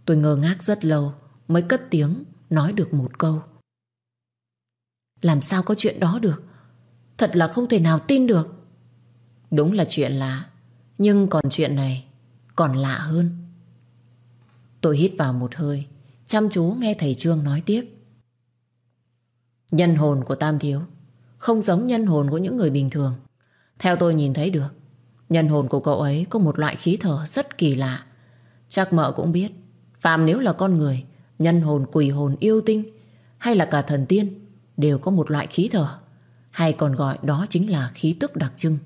Tôi ngơ ngác rất lâu mới cất tiếng nói được một câu. Làm sao có chuyện đó được? Thật là không thể nào tin được. Đúng là chuyện lạ nhưng còn chuyện này Còn lạ hơn. Tôi hít vào một hơi Chăm chú nghe thầy Trương nói tiếp. Nhân hồn của Tam Thiếu Không giống nhân hồn của những người bình thường. Theo tôi nhìn thấy được Nhân hồn của cậu ấy có một loại khí thở rất kỳ lạ. Chắc mợ cũng biết Phạm nếu là con người Nhân hồn, quỷ hồn, yêu tinh Hay là cả thần tiên Đều có một loại khí thở Hay còn gọi đó chính là khí tức đặc trưng.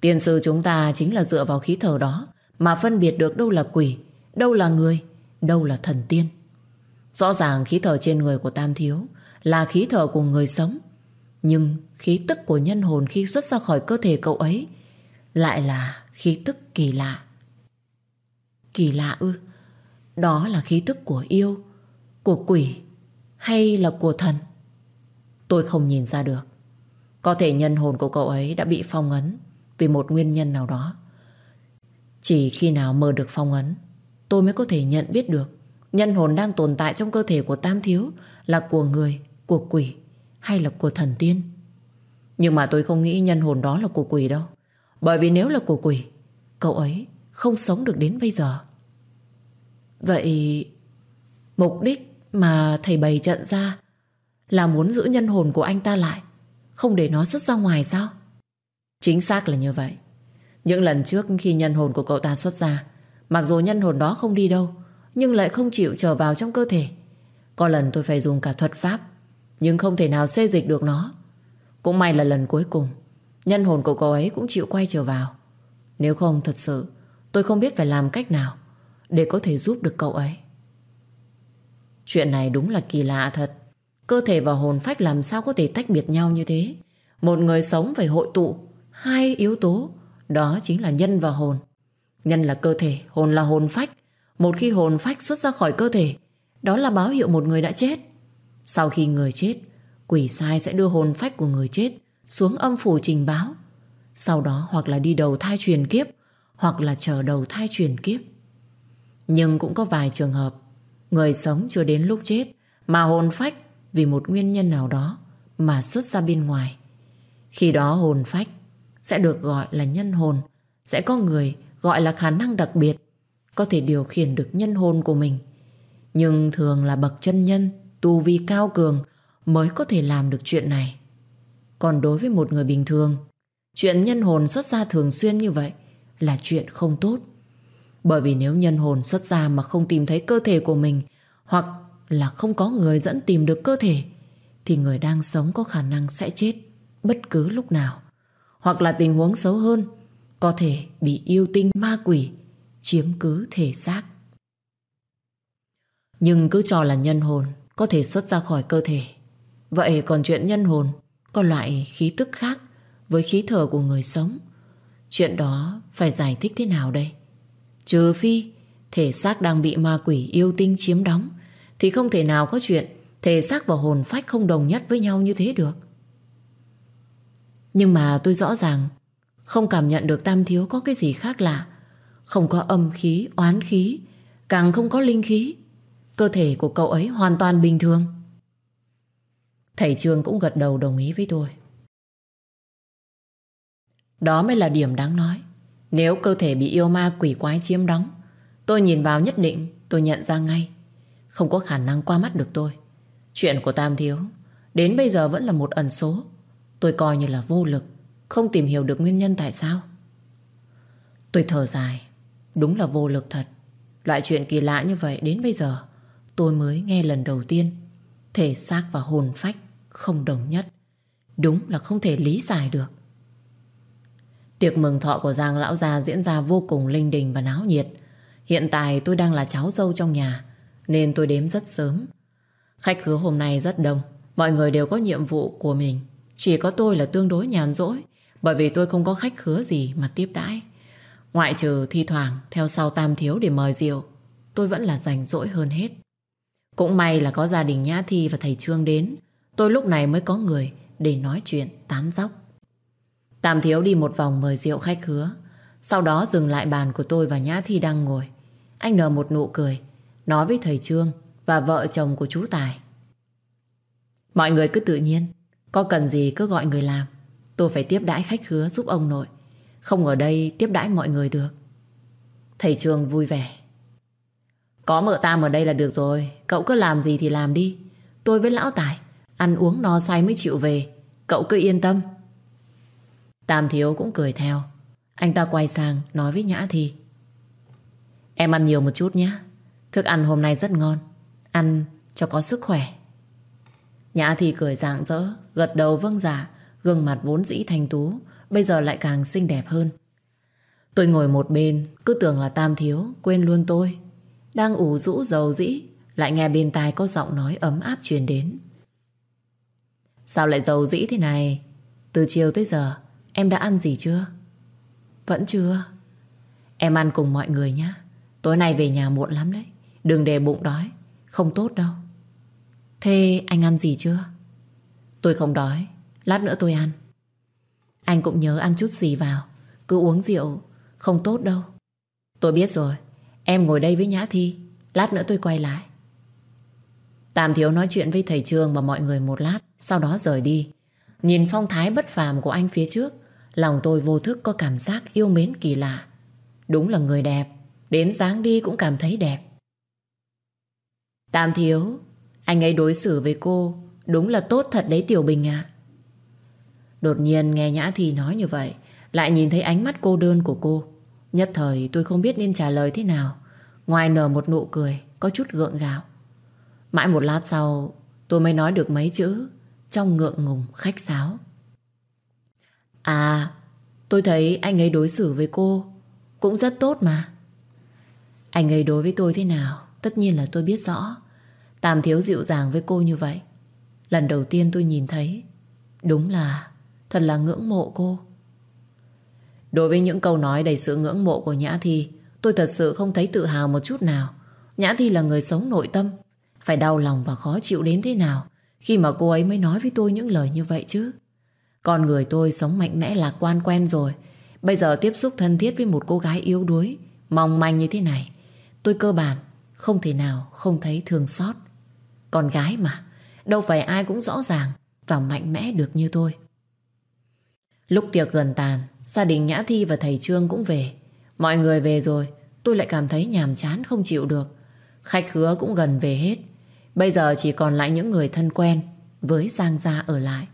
Tiên sư chúng ta chính là dựa vào khí thở đó mà phân biệt được đâu là quỷ, đâu là người, đâu là thần tiên. Rõ ràng khí thở trên người của Tam Thiếu là khí thở của người sống. Nhưng khí tức của nhân hồn khi xuất ra khỏi cơ thể cậu ấy lại là khí tức kỳ lạ. Kỳ lạ ư? Đó là khí tức của yêu, của quỷ hay là của thần? Tôi không nhìn ra được. Có thể nhân hồn của cậu ấy đã bị phong ấn vì một nguyên nhân nào đó. Chỉ khi nào mơ được phong ấn, tôi mới có thể nhận biết được nhân hồn đang tồn tại trong cơ thể của Tam Thiếu là của người, của quỷ hay là của thần tiên. Nhưng mà tôi không nghĩ nhân hồn đó là của quỷ đâu. Bởi vì nếu là của quỷ, cậu ấy không sống được đến bây giờ. Vậy mục đích mà thầy bày trận ra là muốn giữ nhân hồn của anh ta lại, không để nó xuất ra ngoài sao? Chính xác là như vậy. Những lần trước khi nhân hồn của cậu ta xuất ra, mặc dù nhân hồn đó không đi đâu, nhưng lại không chịu trở vào trong cơ thể. Có lần tôi phải dùng cả thuật pháp, nhưng không thể nào xê dịch được nó. Cũng may là lần cuối cùng, nhân hồn của cậu ấy cũng chịu quay trở vào. Nếu không thật sự, tôi không biết phải làm cách nào để có thể giúp được cậu ấy. Chuyện này đúng là kỳ lạ thật. Cơ thể và hồn phách làm sao có thể tách biệt nhau như thế? Một người sống phải hội tụ hai yếu tố, đó chính là nhân và hồn. Nhân là cơ thể, hồn là hồn phách. Một khi hồn phách xuất ra khỏi cơ thể, đó là báo hiệu một người đã chết. Sau khi người chết, quỷ sai sẽ đưa hồn phách của người chết xuống âm phủ trình báo. Sau đó hoặc là đi đầu thai truyền kiếp, hoặc là chờ đầu thai truyền kiếp. Nhưng cũng có vài trường hợp Người sống chưa đến lúc chết Mà hồn phách vì một nguyên nhân nào đó Mà xuất ra bên ngoài Khi đó hồn phách sẽ được gọi là nhân hồn. Sẽ có người gọi là khả năng đặc biệt, Có thể điều khiển được nhân hồn của mình. Nhưng thường là bậc chân nhân, Tu vi cao cường Mới có thể làm được chuyện này. Còn đối với một người bình thường, Chuyện nhân hồn xuất ra thường xuyên như vậy Là chuyện không tốt. Bởi vì nếu nhân hồn xuất ra mà không tìm thấy cơ thể của mình, hoặc là không có người dẫn tìm được cơ thể, thì người đang sống có khả năng sẽ chết bất cứ lúc nào. Hoặc là tình huống xấu hơn, có thể bị yêu tinh, ma quỷ chiếm cứ thể xác. Nhưng cứ cho là nhân hồn có thể xuất ra khỏi cơ thể. Vậy còn chuyện nhân hồn có loại khí tức khác với khí thở của người sống. Chuyện đó phải giải thích thế nào đây? Trừ phi thể xác đang bị ma quỷ yêu tinh chiếm đóng, thì không thể nào có chuyện thể xác và hồn phách không đồng nhất với nhau như thế được. Nhưng mà tôi rõ ràng không cảm nhận được Tam Thiếu có cái gì khác lạ. Không có âm khí, oán khí, càng không có linh khí. Cơ thể của cậu ấy hoàn toàn bình thường. Thầy Trương cũng gật đầu đồng ý với tôi. Đó mới là điểm đáng nói. Nếu cơ thể bị yêu ma quỷ quái chiếm đóng Tôi nhìn vào nhất định Tôi nhận ra ngay Không có khả năng qua mắt được tôi Chuyện của Tam Thiếu Đến bây giờ vẫn là một ẩn số Tôi coi như là vô lực Không tìm hiểu được nguyên nhân tại sao Tôi thở dài Đúng là vô lực thật Loại chuyện kỳ lạ như vậy đến bây giờ Tôi mới nghe lần đầu tiên Thể xác và hồn phách Không đồng nhất Đúng là không thể lý giải được Tiệc mừng thọ của Giang Lão Gia diễn ra vô cùng linh đình và náo nhiệt. Hiện tại tôi đang là cháu dâu trong nhà, nên tôi đếm rất sớm. Khách khứa hôm nay rất đông, mọi người đều có nhiệm vụ của mình. Chỉ có tôi là tương đối nhàn rỗi, bởi vì tôi không có khách khứa gì mà tiếp đãi. Ngoại trừ thi thoảng theo sau tam thiếu để mời rượu, tôi vẫn là rảnh rỗi hơn hết. Cũng may là có gia đình Nhã Thi và thầy Trương đến, tôi lúc này mới có người để nói chuyện tán dóc. Tam Thiếu đi một vòng mời rượu khách khứa Sau đó dừng lại bàn của tôi và Nhã Thi đang ngồi Anh nở một nụ cười Nói với thầy Trương Và vợ chồng của chú Tài Mọi người cứ tự nhiên có cần gì cứ gọi người làm. Tôi phải tiếp đãi khách khứa giúp ông nội. Không ở đây tiếp đãi mọi người được. Thầy trường vui vẻ. Có mợ Tam ở đây là được rồi. Cậu cứ làm gì thì làm đi. Tôi với lão Tài, Ăn uống no say mới chịu về. Cậu cứ yên tâm. Tam Thiếu cũng cười theo. Anh ta quay sang nói với Nhã Thi. Em ăn nhiều một chút nhé. Thức ăn hôm nay rất ngon. Ăn cho có sức khỏe. Nhã Thi cười rạng rỡ Gật đầu vâng giả dạ, Gương mặt vốn dĩ thanh tú Bây giờ lại càng xinh đẹp hơn. Tôi ngồi một bên Cứ tưởng là Tam Thiếu Quên luôn tôi. Đang ủ rũ dầu dĩ Lại nghe bên tai có giọng nói ấm áp truyền đến. Sao lại dầu dĩ thế này? Từ chiều tới giờ Em đã ăn gì chưa? Vẫn chưa. Em ăn cùng mọi người nhé Tối nay về nhà muộn lắm đấy. Đừng để bụng đói. Không tốt đâu. Thế anh ăn gì chưa? Tôi không đói. Lát nữa tôi ăn. Anh cũng nhớ ăn chút gì vào. Cứ uống rượu, Không tốt đâu. Tôi biết rồi. Em ngồi đây với Nhã Thi. Lát nữa tôi quay lại. Tạm thiếu nói chuyện với thầy trường và mọi người một lát, Sau đó rời đi. Nhìn phong thái bất phàm của anh phía trước, Lòng tôi vô thức có cảm giác yêu mến kỳ lạ. Đúng là người đẹp, Đến dáng đi cũng cảm thấy đẹp. Tam thiếu anh ấy đối xử với cô Đúng là tốt thật đấy Tiểu Bình à Đột nhiên nghe Nhã thì nói như vậy, Lại nhìn thấy ánh mắt cô đơn của cô. Nhất thời tôi không biết nên trả lời thế nào. Ngoài nở một nụ cười, Có chút gượng gạo. Mãi một lát sau, Tôi mới nói được mấy chữ Trong ngượng ngùng khách sáo. À Tôi thấy anh ấy đối xử với cô Cũng rất tốt mà. Anh ấy đối với tôi thế nào, Tất nhiên là tôi biết rõ. Tam thiếu dịu dàng với cô như vậy. Lần đầu tiên tôi nhìn thấy, Đúng là Thật là ngưỡng mộ cô. Đối với những câu nói đầy sự ngưỡng mộ của Nhã Thi, Tôi thật sự không thấy tự hào một chút nào. Nhã Thi là người sống nội tâm, Phải đau lòng và khó chịu đến thế nào Khi mà cô ấy mới nói với tôi những lời như vậy chứ? Con người tôi sống mạnh mẽ lạc quan quen rồi. Bây giờ tiếp xúc thân thiết với một cô gái yếu đuối, Mong manh như thế này, Tôi cơ bản không thể nào không thấy thương xót. Con gái mà. Đâu phải ai cũng rõ ràng Và mạnh mẽ được như tôi. Lúc tiệc gần tàn, Gia đình Nhã Thi và thầy Trương cũng về. Mọi người về rồi, Tôi lại cảm thấy nhàm chán không chịu được. Khách khứa cũng gần về hết. Bây giờ chỉ còn lại những người thân quen Với Giang Gia ở lại.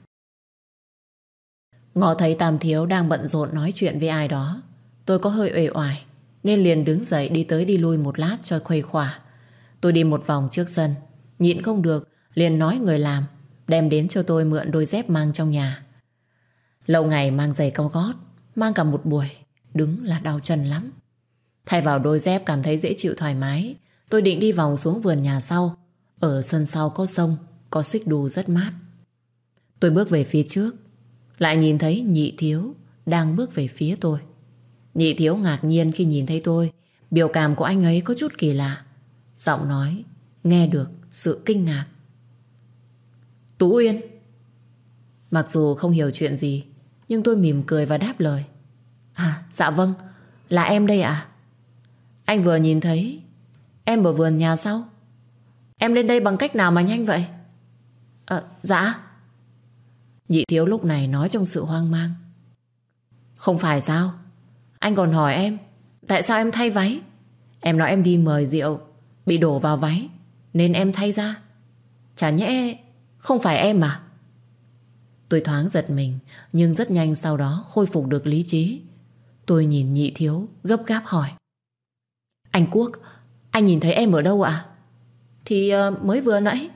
Ngọ thấy Tam Thiếu đang bận rộn nói chuyện với ai đó. Tôi có hơi uể oải, Nên liền đứng dậy đi tới đi lui một lát cho khuây khỏa. Tôi đi một vòng trước sân. Nhịn không được, Liền nói người làm, Đem đến cho tôi mượn đôi dép mang trong nhà. Lâu ngày mang giày cao gót, Mang cả một buổi, Đứng là đau chân lắm. Thay vào đôi dép cảm thấy dễ chịu thoải mái, Tôi định đi vòng xuống vườn nhà sau. Ở sân sau có sông, Có xích đu rất mát. Tôi bước về phía trước, Lại nhìn thấy nhị thiếu Đang bước về phía tôi. Nhị thiếu ngạc nhiên khi nhìn thấy tôi, Biểu cảm của anh ấy có chút kỳ lạ. Giọng nói, Nghe được sự kinh ngạc. Tú Uyên. Mặc dù không hiểu chuyện gì, Nhưng tôi mỉm cười và đáp lời. À dạ vâng Là em đây ạ. Anh vừa nhìn thấy, Em ở vườn nhà sau. Em lên đây bằng cách nào mà nhanh vậy? Ờ dạ. Nhị thiếu lúc này nói trong sự hoang mang. Không phải sao? Anh còn hỏi em, Tại sao em thay váy? Em nói em đi mời rượu, Bị đổ vào váy. Nên em thay ra. Chả nhẽ không phải em à? Tôi thoáng giật mình Nhưng rất nhanh sau đó khôi phục được lý trí. Tôi nhìn nhị thiếu Gấp gáp hỏi. Anh Quốc Anh nhìn thấy em ở đâu ạ? Thì uh, mới vừa nãy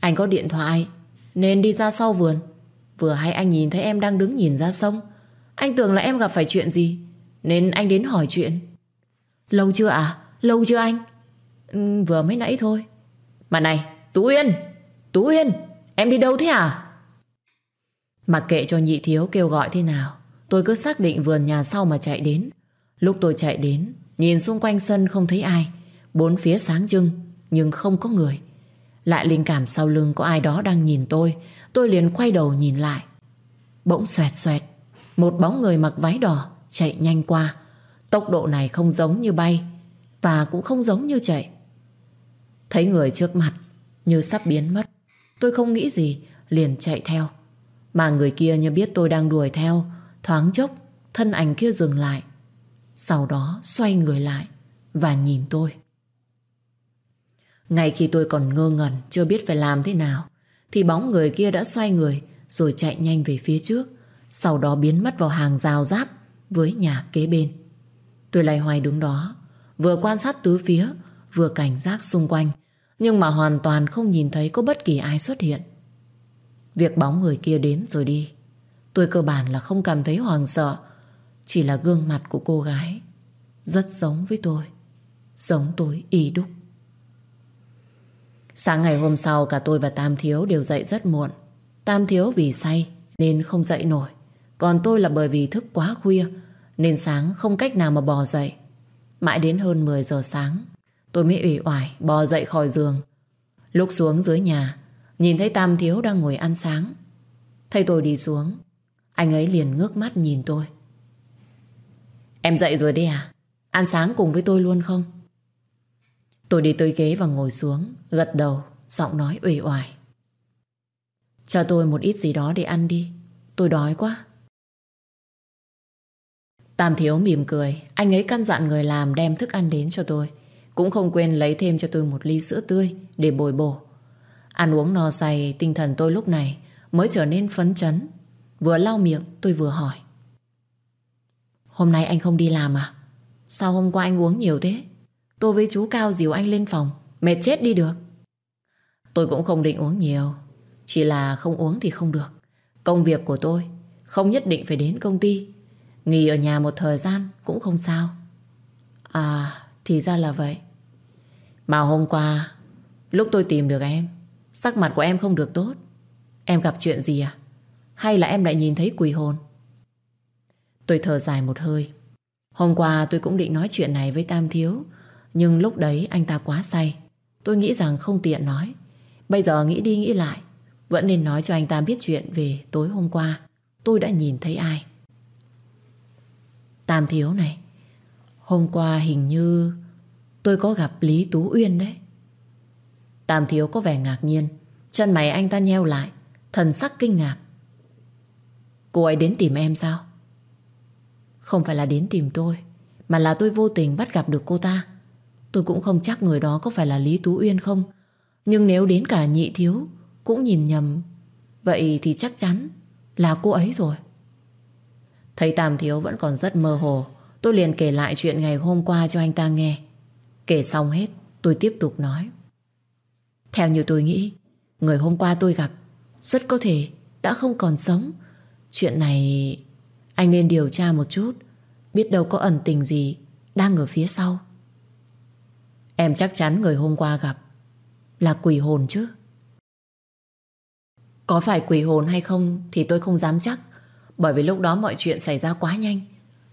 Anh có điện thoại Nên đi ra sau vườn. Vừa hay anh nhìn thấy em đang đứng nhìn ra sông. Anh tưởng là em gặp phải chuyện gì Nên anh đến hỏi chuyện. Lâu chưa à Lâu chưa anh? Ừ, Vừa mới nãy thôi. Mà này, Tú Uyên Tú Uyên, Em đi đâu thế à Mặc kệ cho nhị thiếu kêu gọi thế nào, Tôi cứ xác định vườn nhà sau mà chạy đến. Lúc tôi chạy đến, Nhìn xung quanh sân không thấy ai, Bốn phía sáng trưng, Nhưng không có người. Lại linh cảm sau lưng có ai đó đang nhìn tôi Tôi liền quay đầu nhìn lại. Bỗng xoẹt xoẹt, Một bóng người mặc váy đỏ chạy nhanh qua. Tốc độ này không giống như bay, Và cũng không giống như chạy. Thấy người trước mặt Như sắp biến mất, Tôi không nghĩ gì, Liền chạy theo. Mà người kia như biết tôi đang đuổi theo, Thoáng chốc Thân ảnh kia dừng lại. Sau đó xoay người lại Và nhìn tôi. Ngay khi tôi còn ngơ ngẩn, Chưa biết phải làm thế nào, Thì bóng người kia đã xoay người Rồi chạy nhanh về phía trước, Sau đó biến mất vào hàng rào giáp Với nhà kế bên. Tôi lay hoài đứng đó, Vừa quan sát tứ phía, Vừa cảnh giác xung quanh. Nhưng mà hoàn toàn không nhìn thấy có bất kỳ ai xuất hiện Việc bóng người kia đến rồi đi Tôi cơ bản là không cảm thấy hoàng sợ Chỉ là gương mặt của cô gái Rất giống với tôi Giống tôi, y đúc Sáng ngày hôm sau, cả tôi và Tam Thiếu đều dậy rất muộn. Tam Thiếu vì say nên không dậy nổi. Còn tôi là bởi vì thức quá khuya, nên sáng không cách nào mà bò dậy. Mãi đến hơn 10 giờ sáng tôi mới ủy oải bò dậy khỏi giường. Lúc xuống dưới nhà nhìn thấy Tam Thiếu đang ngồi ăn sáng. Thấy tôi đi xuống anh ấy liền ngước mắt nhìn tôi. Em dậy rồi đi à? Ăn sáng cùng với tôi luôn không? Tôi đi tới ghế và ngồi xuống, gật đầu, giọng nói ủy oải. Cho tôi một ít gì đó để ăn đi, tôi đói quá. Tam Thiếu mỉm cười, anh ấy căn dặn người làm đem thức ăn đến cho tôi. Cũng không quên lấy thêm cho tôi một ly sữa tươi để bồi bổ. Ăn uống no say, tinh thần tôi lúc này mới trở nên phấn chấn. Vừa lau miệng, tôi vừa hỏi. Hôm nay anh không đi làm à? Sao hôm qua anh uống nhiều thế? Tôi với chú Cao dìu anh lên phòng Mệt chết đi được Tôi cũng không định uống nhiều Chỉ là không uống thì không được Công việc của tôi Không nhất định phải đến công ty Nghỉ ở nhà một thời gian cũng không sao À thì ra là vậy mà hôm qua, Lúc tôi tìm được em, Sắc mặt của em không được tốt. Em gặp chuyện gì à? Hay là em lại nhìn thấy quỷ hồn? Tôi thở dài một hơi. Hôm qua tôi cũng định nói chuyện này với Tam Thiếu, Nhưng lúc đấy anh ta quá say. Tôi nghĩ rằng không tiện nói. Bây giờ nghĩ đi nghĩ lại, Vẫn nên nói cho anh ta biết chuyện về tối hôm qua. Tôi đã nhìn thấy ai? Tam Thiếu này, Hôm qua hình như Tôi có gặp Lý Tú Uyên đấy. Tam Thiếu có vẻ ngạc nhiên. Chân mày anh ta nheo lại, Thần sắc kinh ngạc. Cô ấy đến tìm em sao? Không phải là đến tìm tôi, Mà là tôi vô tình bắt gặp được cô ta. Tôi cũng không chắc người đó có phải là Lý Tú Uyên không. Nhưng nếu đến cả nhị thiếu Cũng nhìn nhầm, Vậy thì chắc chắn là cô ấy rồi. Thấy Tam Thiếu vẫn còn rất mơ hồ, Tôi liền kể lại chuyện ngày hôm qua cho anh ta nghe. Kể xong hết, Tôi tiếp tục nói. Theo như tôi nghĩ, Người hôm qua tôi gặp Rất có thể đã không còn sống. Chuyện này Anh nên điều tra một chút, Biết đâu có ẩn tình gì Đang ở phía sau. Em chắc chắn người hôm qua gặp Là quỷ hồn chứ? Có phải quỷ hồn hay không Thì tôi không dám chắc, Bởi vì lúc đó mọi chuyện xảy ra quá nhanh.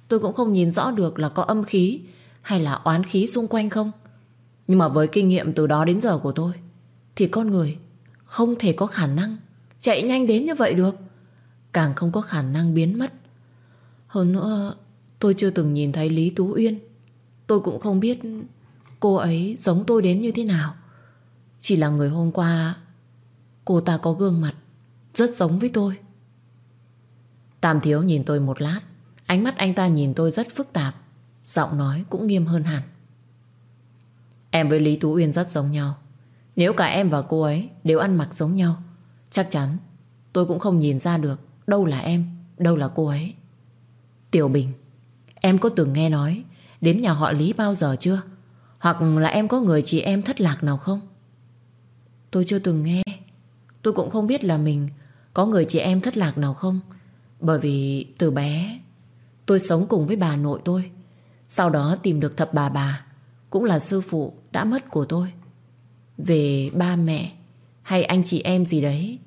Tôi cũng không nhìn rõ được là có âm khí hay là oán khí xung quanh không? Nhưng mà với kinh nghiệm từ đó đến giờ của tôi, Thì con người Không thể có khả năng Chạy nhanh đến như vậy được. Càng không có khả năng biến mất. Hơn nữa, Tôi chưa từng nhìn thấy Lý Tú Uyên. Tôi cũng không biết Cô ấy giống tôi đến như thế nào. Chỉ là người hôm qua, Cô ta có gương mặt Rất giống với tôi. Tam Thiếu nhìn tôi một lát. Ánh mắt anh ta nhìn tôi rất phức tạp. Giọng nói cũng nghiêm hơn hẳn. Em với Lý Tú Uyên rất giống nhau. Nếu cả em và cô ấy Đều ăn mặc giống nhau Chắc chắn tôi cũng không nhìn ra được Đâu là em, đâu là cô ấy. Tiểu Bình Em có từng nghe nói Đến nhà họ Lý bao giờ chưa? Hoặc là em có người chị em thất lạc nào không? Tôi chưa từng nghe. Tôi cũng không biết là mình Có người chị em thất lạc nào không. Bởi vì từ bé Tôi sống cùng với bà nội tôi. Sau đó tìm được thập bà bà Cũng là sư phụ đã mất của tôi. Về ba mẹ Hay anh chị em gì đấy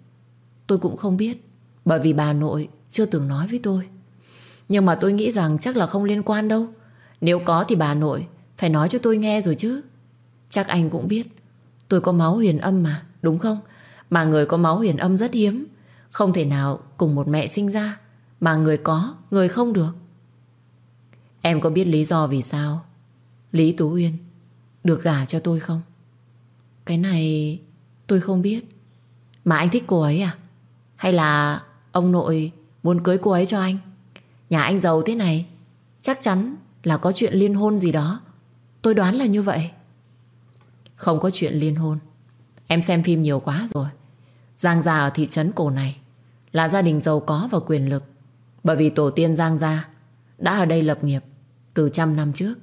Tôi cũng không biết Bởi vì bà nội chưa từng nói với tôi. Nhưng mà tôi nghĩ rằng chắc là không liên quan đâu. Nếu có thì bà nội phải nói cho tôi nghe rồi chứ. Chắc anh cũng biết Tôi có máu huyền âm mà Đúng không? Mà người có máu huyền âm rất hiếm Không thể nào cùng một mẹ sinh ra Mà người có, người không được. Em có biết lý do vì sao? Lý Tú Uyên Được gả cho tôi không? Cái này tôi không biết. Mà anh thích cô ấy à? Hay là ông nội Muốn cưới cô ấy cho anh? Nhà anh giàu thế này, Chắc chắn là có chuyện liên hôn gì đó. Tôi đoán là như vậy. Không có chuyện liên hôn. Em xem phim nhiều quá rồi. Giang Gia ở thị trấn cổ này Là gia đình giàu có và quyền lực. Bởi vì tổ tiên Giang Gia Đã ở đây lập nghiệp. Từ trăm năm trước.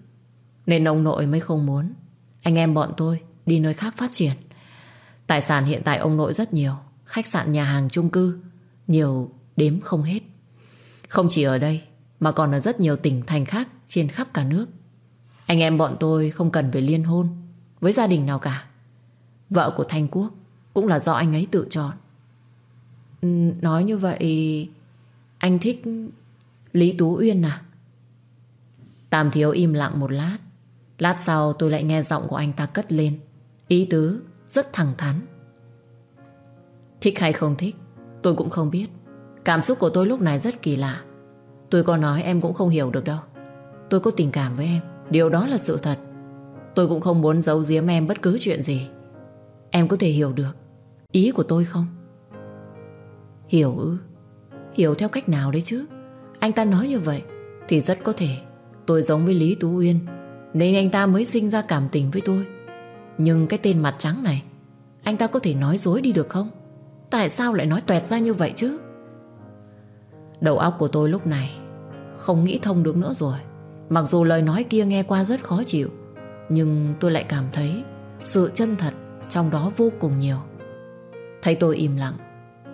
Nên ông nội mới không muốn. Anh em bọn tôi đi nơi khác phát triển. Tài sản hiện tại ông nội rất nhiều. Khách sạn, nhà hàng, chung cư, Nhiều, đếm không hết. Không chỉ ở đây, Mà còn ở rất nhiều tỉnh, thành khác Trên khắp cả nước. Anh em bọn tôi không cần phải liên hôn với gia đình nào cả. Vợ của Thanh Quốc Cũng là do anh ấy tự chọn. Nói như vậy, Anh thích Lý Tú Uyên à? Tam Thiếu im lặng một lát. Lát sau tôi lại nghe giọng của anh ta cất lên. Ý tứ rất thẳng thắn. Thích hay không thích, Tôi cũng không biết. Cảm xúc của tôi lúc này rất kỳ lạ. Tôi có nói em cũng không hiểu được đâu. Tôi có tình cảm với em, Điều đó là sự thật. Tôi cũng không muốn giấu giếm em bất cứ chuyện gì. Em có thể hiểu được Ý của tôi không? Hiểu ư? Hiểu theo cách nào đấy chứ? Anh ta nói như vậy Thì rất có thể tôi giống với Lý Tú Uyên, Nên anh ta mới sinh ra cảm tình với tôi. Nhưng cái tên mặt trắng này, Anh ta có thể nói dối đi được không? Tại sao lại nói tuẹt ra như vậy chứ? Đầu óc của tôi lúc này Không nghĩ thông được nữa rồi. Mặc dù lời nói kia nghe qua rất khó chịu, Nhưng tôi lại cảm thấy Sự chân thật trong đó vô cùng nhiều. Thấy tôi im lặng,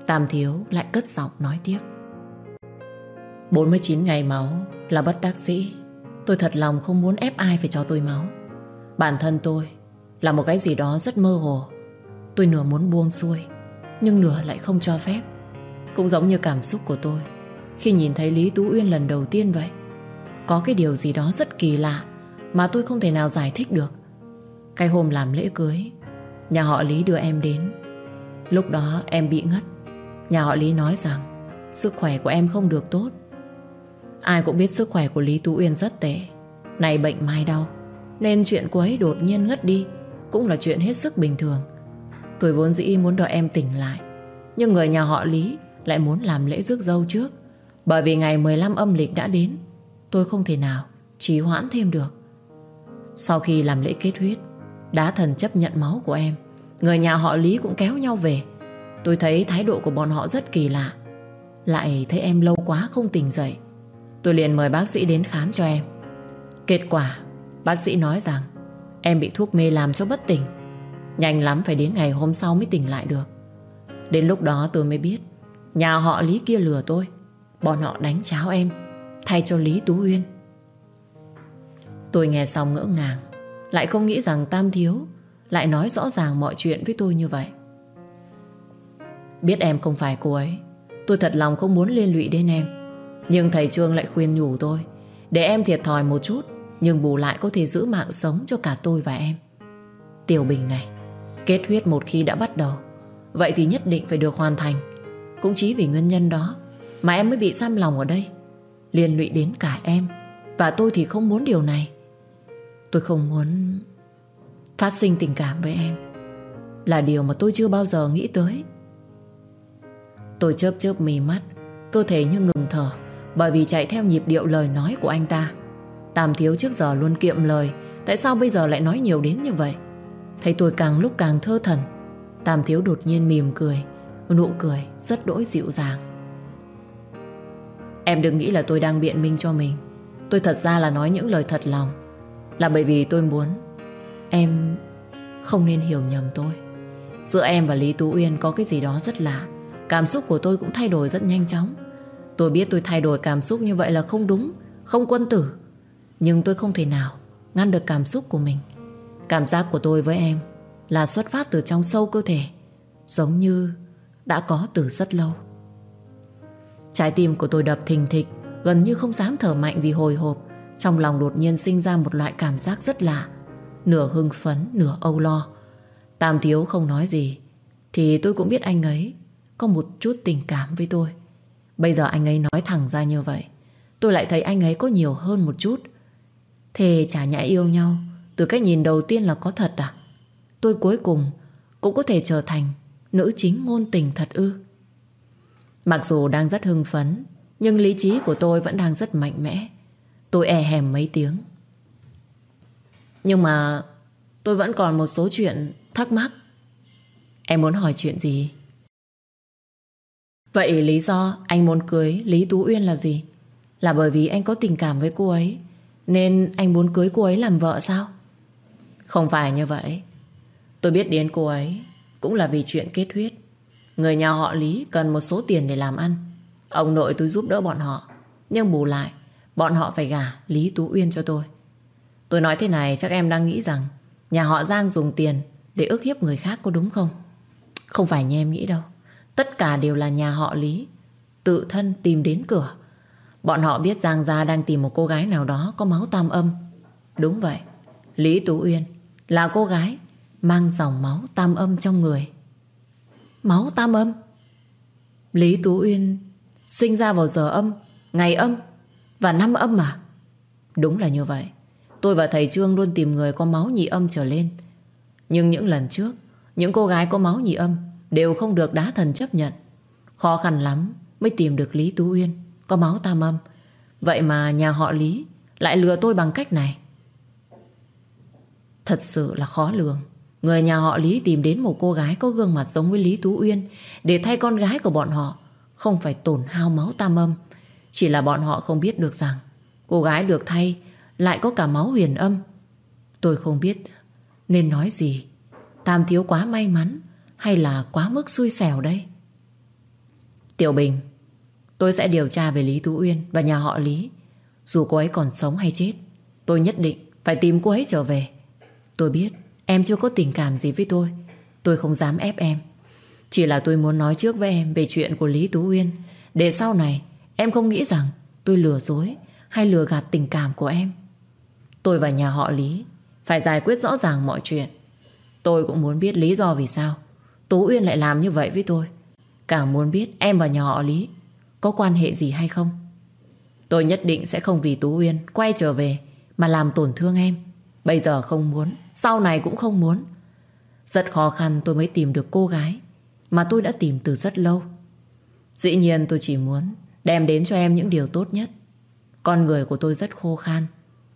Tam Thiếu lại cất giọng nói tiếp. 49 ngày máu là bất đắc dĩ. Tôi thật lòng không muốn ép ai phải cho tôi máu. Bản thân tôi Là một cái gì đó rất mơ hồ. Tôi nửa muốn buông xuôi, Nhưng nửa lại không cho phép. Cũng giống như cảm xúc của tôi, Khi nhìn thấy Lý Tú Uyên lần đầu tiên vậy, Có cái điều gì đó rất kỳ lạ Mà tôi không thể nào giải thích được. Cái hôm làm lễ cưới, Nhà họ Lý đưa em đến. Lúc đó em bị ngất. Nhà họ Lý nói rằng, Sức khỏe của em không được tốt Ai cũng biết sức khỏe của Lý Tú Uyên rất tệ. Này bệnh mai đau, Nên chuyện cô ấy đột nhiên ngất đi Cũng là chuyện hết sức bình thường. Tôi vốn dĩ muốn đợi em tỉnh lại, Nhưng người nhà họ Lý Lại muốn làm lễ rước dâu trước. Bởi vì ngày 15 âm lịch đã đến, Tôi không thể nào trì hoãn thêm được. Sau khi làm lễ kết huyết, Đá thần chấp nhận máu của em, Người nhà họ Lý cũng kéo nhau về. Tôi thấy thái độ của bọn họ rất kỳ lạ, Lại thấy em lâu quá không tỉnh dậy. Tôi liền mời bác sĩ đến khám cho em. Kết quả, Bác sĩ nói rằng, Em bị thuốc mê làm cho bất tỉnh. Nhanh lắm phải đến ngày hôm sau mới tỉnh lại được. Đến lúc đó tôi mới biết, Nhà họ Lý kia lừa tôi. Bọn họ đánh cháo em, Thay cho Lý Tú Uyên. Tôi nghe xong ngỡ ngàng, Lại không nghĩ rằng Tam Thiếu Lại nói rõ ràng mọi chuyện với tôi như vậy. Biết em không phải cô ấy, Tôi thật lòng không muốn liên lụy đến em nhưng thầy Trương lại khuyên nhủ tôi, Để em thiệt thòi một chút, Nhưng bù lại có thể giữ mạng sống cho cả tôi và em. Tiểu Bình này, Kết huyết một khi đã bắt đầu, Vậy thì nhất định phải được hoàn thành. Cũng chỉ vì nguyên nhân đó Mà em mới bị giam lòng ở đây, Liên lụy đến cả em, Và tôi thì không muốn điều này. Tôi không muốn Phát sinh tình cảm với em, Là điều mà tôi chưa bao giờ nghĩ tới. Tôi chớp chớp mì mắt, Cơ thể như ngừng thở bởi vì chạy theo nhịp điệu lời nói của anh ta. Tam thiếu trước giờ luôn kiệm lời, Tại sao bây giờ lại nói nhiều đến như vậy? Thấy tôi càng lúc càng thơ thần, Tam thiếu đột nhiên mỉm cười, Nụ cười rất đỗi dịu dàng. Em đừng nghĩ là tôi đang biện minh cho mình. Tôi thật ra là nói những lời thật lòng. Là bởi vì tôi muốn Em không nên hiểu nhầm tôi. Giữa em và Lý Tú Uyên có cái gì đó rất lạ. Cảm xúc của tôi cũng thay đổi rất nhanh chóng. Tôi biết tôi thay đổi cảm xúc như vậy là không đúng Không quân tử. Nhưng tôi không thể nào ngăn được cảm xúc của mình. Cảm giác của tôi với em Là xuất phát từ trong sâu cơ thể Giống như đã có từ rất lâu. Trái tim của tôi đập thình thịch Gần như không dám thở mạnh vì hồi hộp. Trong lòng đột nhiên sinh ra một loại cảm giác rất lạ Nửa hưng phấn, nửa âu lo. Tam thiếu không nói gì Thì tôi cũng biết anh ấy Có một chút tình cảm với tôi. Bây giờ anh ấy nói thẳng ra như vậy, Tôi lại thấy anh ấy có nhiều hơn một chút. Thế chả nhã yêu nhau, Từ cách nhìn đầu tiên là có thật à? Tôi cuối cùng Cũng có thể trở thành Nữ chính ngôn tình thật ư? Mặc dù đang rất hưng phấn, Nhưng lý trí của tôi vẫn đang rất mạnh mẽ. Tôi e hèm mấy tiếng. Nhưng mà Tôi vẫn còn một số chuyện thắc mắc. Em muốn hỏi chuyện gì? Vậy lý do anh muốn cưới Lý Tú Uyên là gì? Là bởi vì anh có tình cảm với cô ấy, Nên anh muốn cưới cô ấy làm vợ sao? Không phải như vậy Tôi biết đến cô ấy Cũng là vì chuyện kết huyết Người nhà họ Lý cần một số tiền để làm ăn Ông nội tôi giúp đỡ bọn họ, Nhưng bù lại, Bọn họ phải gả Lý Tú Uyên cho tôi Tôi nói thế này chắc em đang nghĩ rằng Nhà họ Giang dùng tiền để ức hiếp người khác có đúng không? Không phải như em nghĩ đâu. Tất cả đều là nhà họ Lý. Tự thân tìm đến cửa. Bọn họ biết Giang Gia đang tìm một cô gái nào đó có máu tam âm. Đúng vậy. Lý Tú Uyên là cô gái mang dòng máu tam âm trong người. Máu tam âm? Lý Tú Uyên sinh ra vào giờ âm, ngày âm và năm âm à? Đúng là như vậy. Tôi và thầy Trương luôn tìm người có máu nhị âm trở lên. Nhưng những lần trước, những cô gái có máu nhị âm đều không được đá thần chấp nhận. Khó khăn lắm mới tìm được Lý Tú Uyên có máu tam âm. Vậy mà nhà họ Lý lại lừa tôi bằng cách này. Thật sự là khó lường. Người nhà họ Lý tìm đến một cô gái có gương mặt giống với Lý Tú Uyên để thay con gái của bọn họ, không phải tổn hao máu tam âm. Chỉ là bọn họ không biết được rằng cô gái được thay lại có cả máu huyền âm. Tôi không biết nên nói gì. Tam thiếu quá may mắn hay là quá mức xui xẻo đây? Tiểu Bình, tôi sẽ điều tra về Lý Tú Uyên và nhà họ Lý. Dù cô ấy còn sống hay chết, tôi nhất định phải tìm cô ấy trở về. Tôi biết em chưa có tình cảm gì với tôi. Tôi không dám ép em. Chỉ là tôi muốn nói trước với em về chuyện của Lý Tú Uyên để sau này em không nghĩ rằng tôi lừa dối hay lừa gạt tình cảm của em. Tôi và nhà họ Lý phải giải quyết rõ ràng mọi chuyện. Tôi cũng muốn biết lý do vì sao Tú Uyên lại làm như vậy với tôi. Càng muốn biết em và nhà họ Lý có quan hệ gì hay không. Tôi nhất định sẽ không vì Tú Uyên quay trở về mà làm tổn thương em. Bây giờ không muốn, sau này cũng không muốn. Rất khó khăn tôi mới tìm được cô gái mà tôi đã tìm từ rất lâu. Dĩ nhiên tôi chỉ muốn đem đến cho em những điều tốt nhất. Con người của tôi rất khô khan,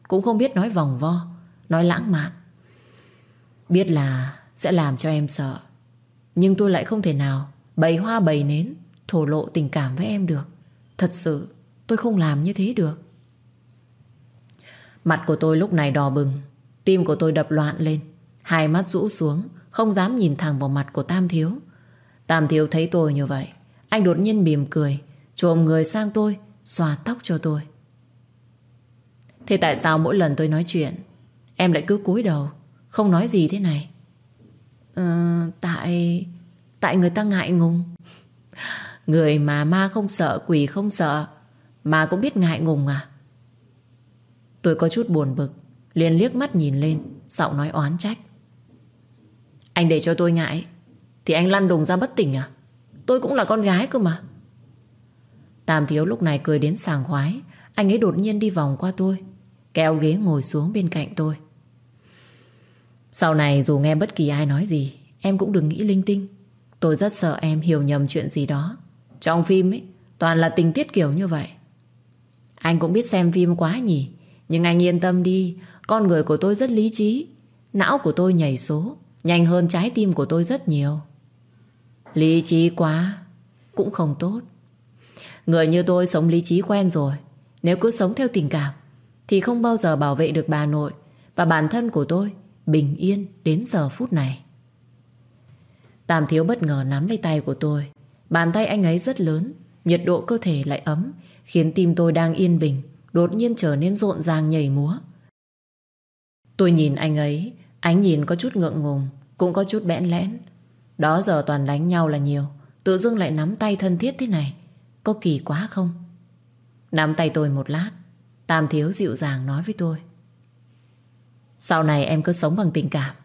cũng không biết nói vòng vo, nói lãng mạn. Biết là sẽ làm cho em sợ, nhưng tôi lại không thể nào bày hoa bày nến, thổ lộ tình cảm với em được. Thật sự tôi không làm như thế được. Mặt của tôi lúc này đỏ bừng, tim của tôi đập loạn lên, hai mắt rũ xuống, không dám nhìn thẳng vào mặt của Tam Thiếu. Tam Thiếu thấy tôi như vậy, anh đột nhiên mỉm cười, trồm người sang tôi, xòa tóc cho tôi. Thế tại sao mỗi lần tôi nói chuyện, em lại cứ cúi đầu, không nói gì thế này? Ờ, tại... Tại người ta ngại ngùng. Người mà ma không sợ, quỷ không sợ, mà cũng biết ngại ngùng à? Tôi có chút buồn bực, liền liếc mắt nhìn lên, giọng nói oán trách. Anh để cho tôi ngại, thì anh lăn đùng ra bất tỉnh à? Tôi cũng là con gái cơ mà. Tam thiếu lúc này cười đến sàng khoái, anh ấy đột nhiên đi vòng qua tôi, kéo ghế ngồi xuống bên cạnh tôi. Sau này dù nghe bất kỳ ai nói gì, em cũng đừng nghĩ linh tinh. Tôi rất sợ em hiểu nhầm chuyện gì đó. Trong phim ấy, toàn là tình tiết kiểu như vậy. Anh cũng biết xem phim quá nhỉ, nhưng anh yên tâm đi, con người của tôi rất lý trí. Não của tôi nhảy số, nhanh hơn trái tim của tôi rất nhiều. Lý trí quá, cũng không tốt. Người như tôi sống lý trí quen rồi, nếu cứ sống theo tình cảm, thì không bao giờ bảo vệ được bà nội và bản thân của tôi bình yên đến giờ phút này. Tam thiếu bất ngờ nắm lấy tay của tôi. Bàn tay anh ấy rất lớn, nhiệt độ cơ thể lại ấm, khiến tim tôi đang yên bình, đột nhiên trở nên rộn ràng nhảy múa. Tôi nhìn anh ấy, ánh nhìn có chút ngượng ngùng, cũng có chút bẽn lẽn. Đó giờ toàn đánh nhau là nhiều, tự dưng lại nắm tay thân thiết thế này. Có kỳ quá không? Nắm tay tôi một lát, Tam thiếu dịu dàng nói với tôi. Sau này em cứ sống bằng tình cảm.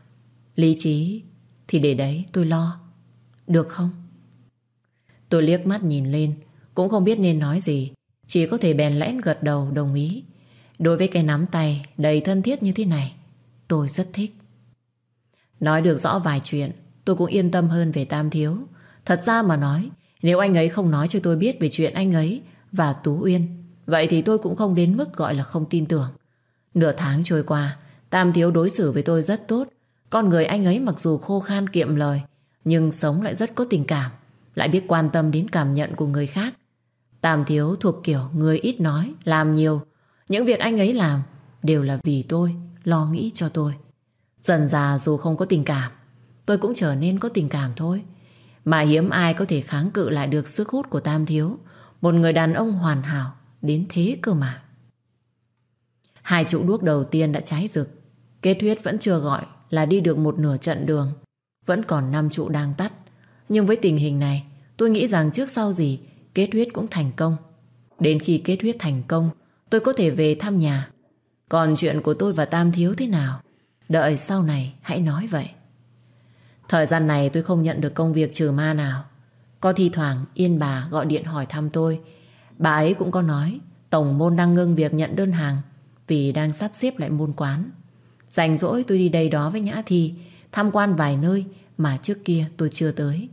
Lý trí Thì để đấy, tôi lo. Được không? Tôi liếc mắt nhìn lên, Cũng không biết nên nói gì. Chỉ có thể bèn lẽn gật đầu đồng ý. Đối với cái nắm tay đầy thân thiết như thế này, Tôi rất thích. Nói được rõ vài chuyện, Tôi cũng yên tâm hơn về Tam Thiếu. Thật ra mà nói, Nếu anh ấy không nói cho tôi biết về chuyện anh ấy Và Tú Uyên, Vậy thì tôi cũng không đến mức gọi là không tin tưởng. Nửa tháng trôi qua Tam Thiếu đối xử với tôi rất tốt. Con người anh ấy mặc dù khô khan kiệm lời, nhưng sống lại rất có tình cảm, lại biết quan tâm đến cảm nhận của người khác. Tam Thiếu thuộc kiểu người ít nói, làm nhiều. Những việc anh ấy làm đều là vì tôi, lo nghĩ cho tôi. Dần già dù không có tình cảm, tôi cũng trở nên có tình cảm thôi. Mà hiếm ai có thể kháng cự lại được sức hút của Tam Thiếu, một người đàn ông hoàn hảo đến thế cơ mà. Hai trụ đuốc đầu tiên đã cháy rực. Kết thuyết vẫn chưa gọi là đi được một nửa trận đường. Vẫn còn năm trụ đang tắt. Nhưng với tình hình này, Tôi nghĩ rằng trước sau gì Kết huyết cũng thành công. Đến khi kết huyết thành công, Tôi có thể về thăm nhà. Còn chuyện của tôi và Tam Thiếu thế nào? Đợi sau này, hãy nói vậy. Thời gian này tôi không nhận được công việc trừ ma nào. Có thi thoảng, Yên bà gọi điện hỏi thăm tôi. Bà ấy cũng có nói, Tổng môn đang ngưng việc nhận đơn hàng. Vì đang sắp xếp lại môn quán Rảnh rỗi tôi đi đây đó với Nhã Thi Tham quan vài nơi Mà trước kia tôi chưa tới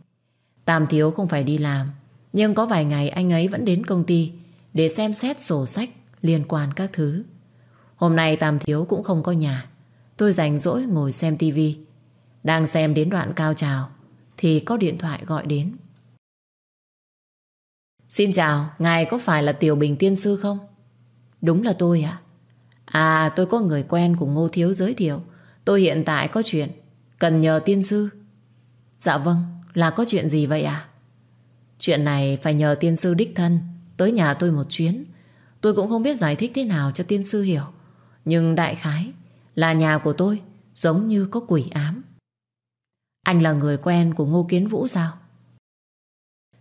Tam Thiếu không phải đi làm Nhưng có vài ngày anh ấy vẫn đến công ty Để xem xét sổ sách Liên quan các thứ Hôm nay Tam Thiếu cũng không có nhà Tôi rảnh rỗi ngồi xem tivi Đang xem đến đoạn cao trào Thì có điện thoại gọi đến Xin chào, ngài có phải là Tiểu Bình Tiên Sư không? Đúng là tôi ạ. À? À tôi có người quen của Ngô Thiếu giới thiệu. Tôi hiện tại có chuyện, cần nhờ Tiên Sư. Dạ vâng, là có chuyện gì vậy à Chuyện này phải nhờ Tiên Sư đích thân tới nhà tôi một chuyến. Tôi cũng không biết giải thích thế nào cho Tiên Sư hiểu. Nhưng đại khái là nhà của tôi giống như có quỷ ám. Anh là người quen của Ngô Kiến Vũ sao?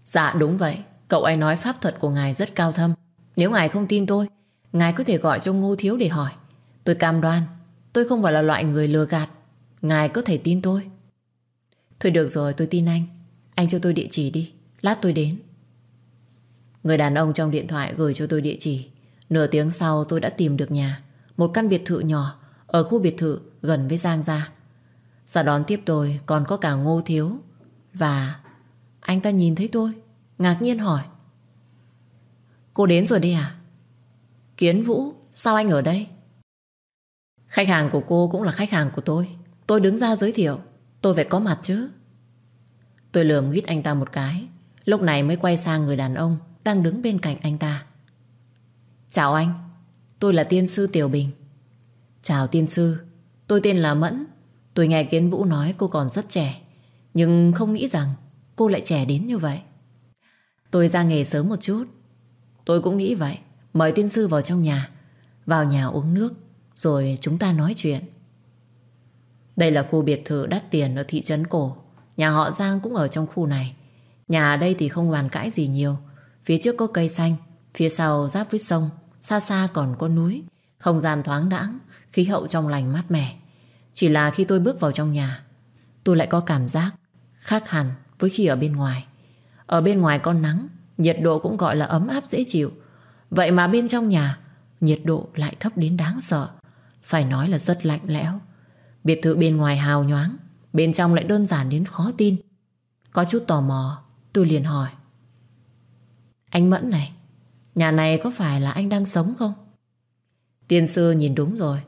Dạ đúng vậy. Cậu ấy nói pháp thuật của ngài rất cao thâm Nếu ngài không tin tôi Ngài có thể gọi cho Ngô Thiếu để hỏi. Tôi cam đoan, Tôi không phải là loại người lừa gạt. Ngài có thể tin tôi. Thôi được rồi, tôi tin anh. Anh cho tôi địa chỉ đi. Lát tôi đến. Người đàn ông trong điện thoại gửi cho tôi địa chỉ. Nửa tiếng sau tôi đã tìm được nhà. Một căn biệt thự nhỏ, Ở khu biệt thự gần với Giang Gia. Giả đón tiếp tôi còn có cả Ngô Thiếu Và anh ta nhìn thấy tôi, Ngạc nhiên hỏi. Cô đến rồi đây à? Kiến Vũ, Sao anh ở đây? Khách hàng của cô cũng là khách hàng của tôi. Tôi đứng ra giới thiệu. Tôi phải có mặt chứ. Tôi lườm ghít anh ta một cái. Lúc này mới quay sang người đàn ông Đang đứng bên cạnh anh ta. Chào anh. Tôi là tiên sư Tiểu Bình. Chào tiên sư. Tôi tên là Mẫn. Tôi nghe Kiến Vũ nói cô còn rất trẻ. Nhưng không nghĩ rằng cô lại trẻ đến như vậy. Tôi ra nghề sớm một chút. Tôi cũng nghĩ vậy. Mời tiên sư vào trong nhà. Vào nhà uống nước, Rồi chúng ta nói chuyện. Đây là khu biệt thự đắt tiền ở thị trấn cổ. Nhà họ Giang cũng ở trong khu này. Nhà ở đây thì không bàn cãi gì nhiều. Phía trước có cây xanh, Phía sau giáp với sông, Xa xa còn có núi. Không gian thoáng đãng, Khí hậu trong lành mát mẻ. Chỉ là khi tôi bước vào trong nhà, Tôi lại có cảm giác khác hẳn với khi ở bên ngoài. Ở bên ngoài có nắng, Nhiệt độ cũng gọi là ấm áp dễ chịu. Vậy mà bên trong nhà, Nhiệt độ lại thấp đến đáng sợ. Phải nói là rất lạnh lẽo. Biệt thự bên ngoài hào nhoáng, Bên trong lại đơn giản đến khó tin. Có chút tò mò, Tôi liền hỏi. Anh Mẫn này, Nhà này có phải là anh đang sống không? Tiên sư nhìn đúng rồi.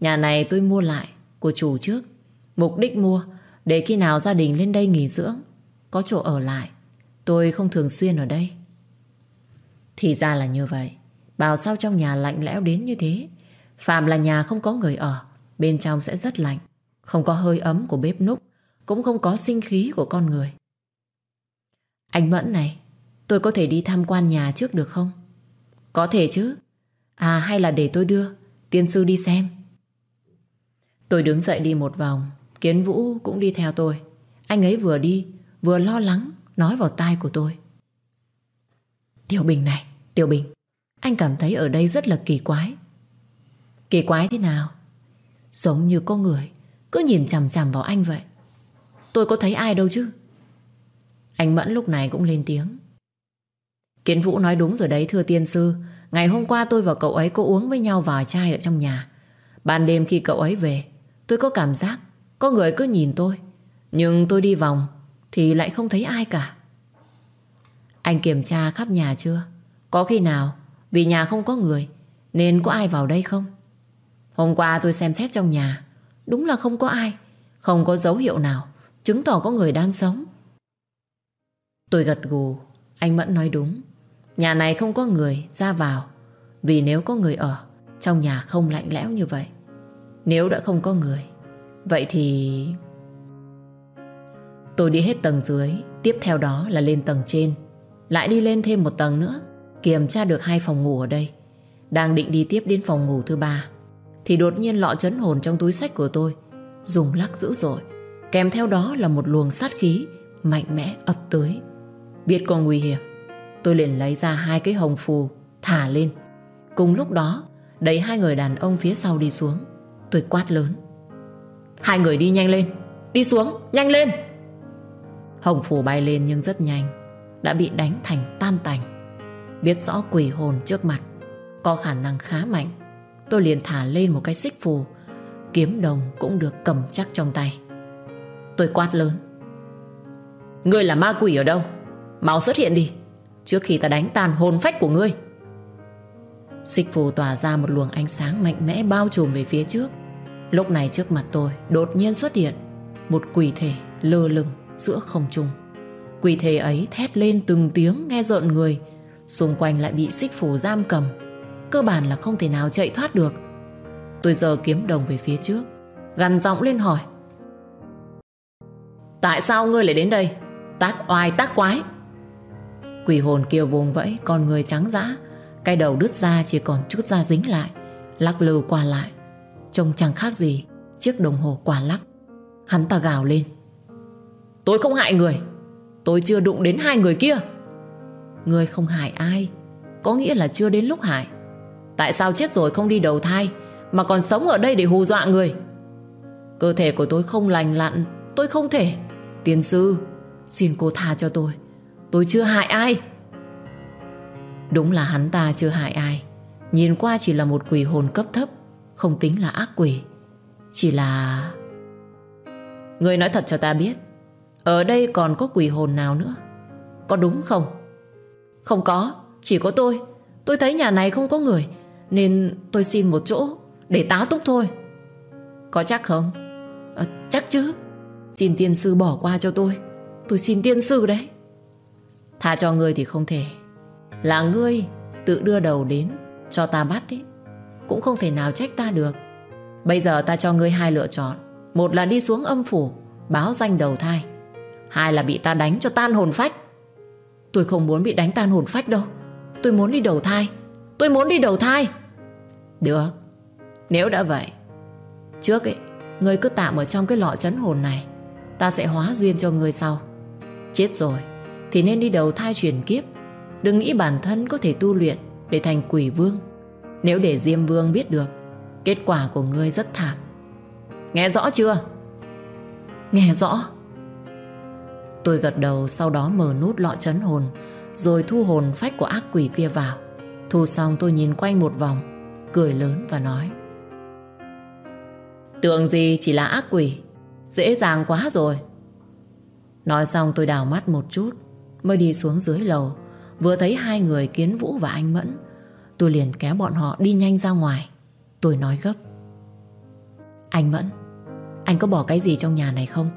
Nhà này tôi mua lại Của chủ trước. Mục đích mua, Để khi nào gia đình lên đây nghỉ dưỡng, Có chỗ ở lại. Tôi không thường xuyên ở đây. Thì ra là như vậy. Bảo sao trong nhà lạnh lẽo đến như thế? Phạm là nhà không có người ở, Bên trong sẽ rất lạnh. Không có hơi ấm của bếp núc, Cũng không có sinh khí của con người. Anh Mẫn này, Tôi có thể đi tham quan nhà trước được không? Có thể chứ. À hay là để tôi đưa, Tiên sư đi xem. Tôi đứng dậy đi một vòng, Kiến Vũ cũng đi theo tôi. Anh ấy vừa đi, Vừa lo lắng, nói vào tai của tôi. Tiểu Bình này, Tiểu Bình, anh cảm thấy ở đây rất là kỳ quái. Kỳ quái thế nào? Giống như có người cứ nhìn chằm chằm vào anh vậy. Tôi có thấy ai đâu chứ? Anh Mẫn lúc này cũng lên tiếng. Kiến Vũ nói đúng rồi đấy thưa tiên sư. Ngày hôm qua tôi và cậu ấy có uống với nhau vài chai ở trong nhà. Ban đêm khi cậu ấy về, tôi có cảm giác có người cứ nhìn tôi. Nhưng tôi đi vòng thì lại không thấy ai cả anh kiểm tra khắp nhà chưa? Có khi nào? Vì nhà không có người, Nên có ai vào đây không? Hôm qua tôi xem xét trong nhà. Đúng là không có ai. Không có dấu hiệu nào Chứng tỏ có người đang sống. Tôi gật gù. Anh Mẫn nói đúng. Nhà này không có người ra vào. Vì nếu có người ở, Trong nhà không lạnh lẽo như vậy. Nếu đã không có người, Vậy thì Tôi đi hết tầng dưới. Tiếp theo đó là lên tầng trên. Lại đi lên thêm một tầng nữa, Kiểm tra được hai phòng ngủ ở đây. Đang định đi tiếp đến phòng ngủ thứ ba, Thì đột nhiên lọ chấn hồn trong túi sách của tôi Dùng lắc dữ dội. Kèm theo đó là một luồng sát khí Mạnh mẽ ập tới. Biết có nguy hiểm, Tôi liền lấy ra hai cái hồng phù, Thả lên. Cùng lúc đó, Đẩy hai người đàn ông phía sau đi xuống. Tôi quát lớn. Hai người đi nhanh lên. Đi xuống, nhanh lên. Hồng phù bay lên nhưng rất nhanh. Đã bị đánh thành tan tành. Biết rõ quỷ hồn trước mặt, Có khả năng khá mạnh, Tôi liền thả lên một cái xích phù. Kiếm đồng cũng được cầm chắc trong tay. Tôi quát lớn. Ngươi là ma quỷ ở đâu? Mau xuất hiện đi, Trước khi ta đánh tàn hồn phách của ngươi. Xích phù tỏa ra một luồng ánh sáng mạnh mẽ bao trùm về phía trước. Lúc này trước mặt tôi đột nhiên xuất hiện Một quỷ thể lơ lửng giữa không trung. Quỷ thể ấy thét lên từng tiếng, nghe rợn người. Xung quanh lại bị xích phủ giam cầm. Cơ bản là không thể nào chạy thoát được. Tôi giờ kiếm đồng về phía trước, Gằn giọng lên hỏi. Tại sao ngươi lại đến đây? Tác oai, tác quái. Quỷ hồn kêu vùng vẫy, Con người trắng dã. Cái đầu đứt ra, chỉ còn chút da dính lại. Lắc lư qua lại. Trông chẳng khác gì Chiếc đồng hồ quả lắc. Hắn ta gào lên. Tôi không hại người. Tôi chưa đụng đến hai người kia. Người không hại ai, Có nghĩa là chưa đến lúc hại. Tại sao chết rồi không đi đầu thai, Mà còn sống ở đây để hù dọa người? Cơ thể của tôi không lành lặn, Tôi không thể. Tiên sư, Xin cô tha cho tôi. Tôi chưa hại ai. Đúng là hắn ta chưa hại ai. Nhìn qua chỉ là một quỷ hồn cấp thấp, Không tính là ác quỷ. Chỉ là Người nói thật cho ta biết ở đây còn có quỷ hồn nào nữa? Có đúng không? Không có Chỉ có tôi. Tôi thấy nhà này không có người Nên tôi xin một chỗ Để tá túc thôi. Có chắc không? À, Chắc chứ. Xin tiên sư bỏ qua cho tôi. Tôi xin tiên sư đấy. Tha cho ngươi thì không thể. Là ngươi tự đưa đầu đến Cho ta bắt ấy. Cũng không thể nào trách ta được. Bây giờ ta cho ngươi hai lựa chọn. Một là đi xuống âm phủ Báo danh đầu thai. Hai là bị ta đánh cho tan hồn phách. Tôi không muốn bị đánh tan hồn phách đâu. Tôi muốn đi đầu thai. Tôi muốn đi đầu thai. Được. Nếu đã vậy, Trước ấy, Ngươi cứ tạm ở trong cái lọ chấn hồn này. Ta sẽ hóa duyên cho ngươi sau. Chết rồi, Thì nên đi đầu thai chuyển kiếp. Đừng nghĩ bản thân có thể tu luyện Để thành quỷ vương. Nếu để Diêm Vương biết được, Kết quả của ngươi rất thảm. Nghe rõ chưa? Nghe rõ. Tôi gật đầu, sau đó mở nút lọ chấn hồn, Rồi thu hồn phách của ác quỷ kia vào. Thu xong, tôi nhìn quanh một vòng, Cười lớn và nói, Tưởng gì chỉ là ác quỷ? Dễ dàng quá rồi. Nói xong, tôi đào mắt một chút, Mới đi xuống dưới lầu, Vừa thấy hai người Kiến Vũ và anh Mẫn. Tôi liền kéo bọn họ đi nhanh ra ngoài. Tôi nói gấp, Anh Mẫn, Anh có bỏ cái gì trong nhà này không?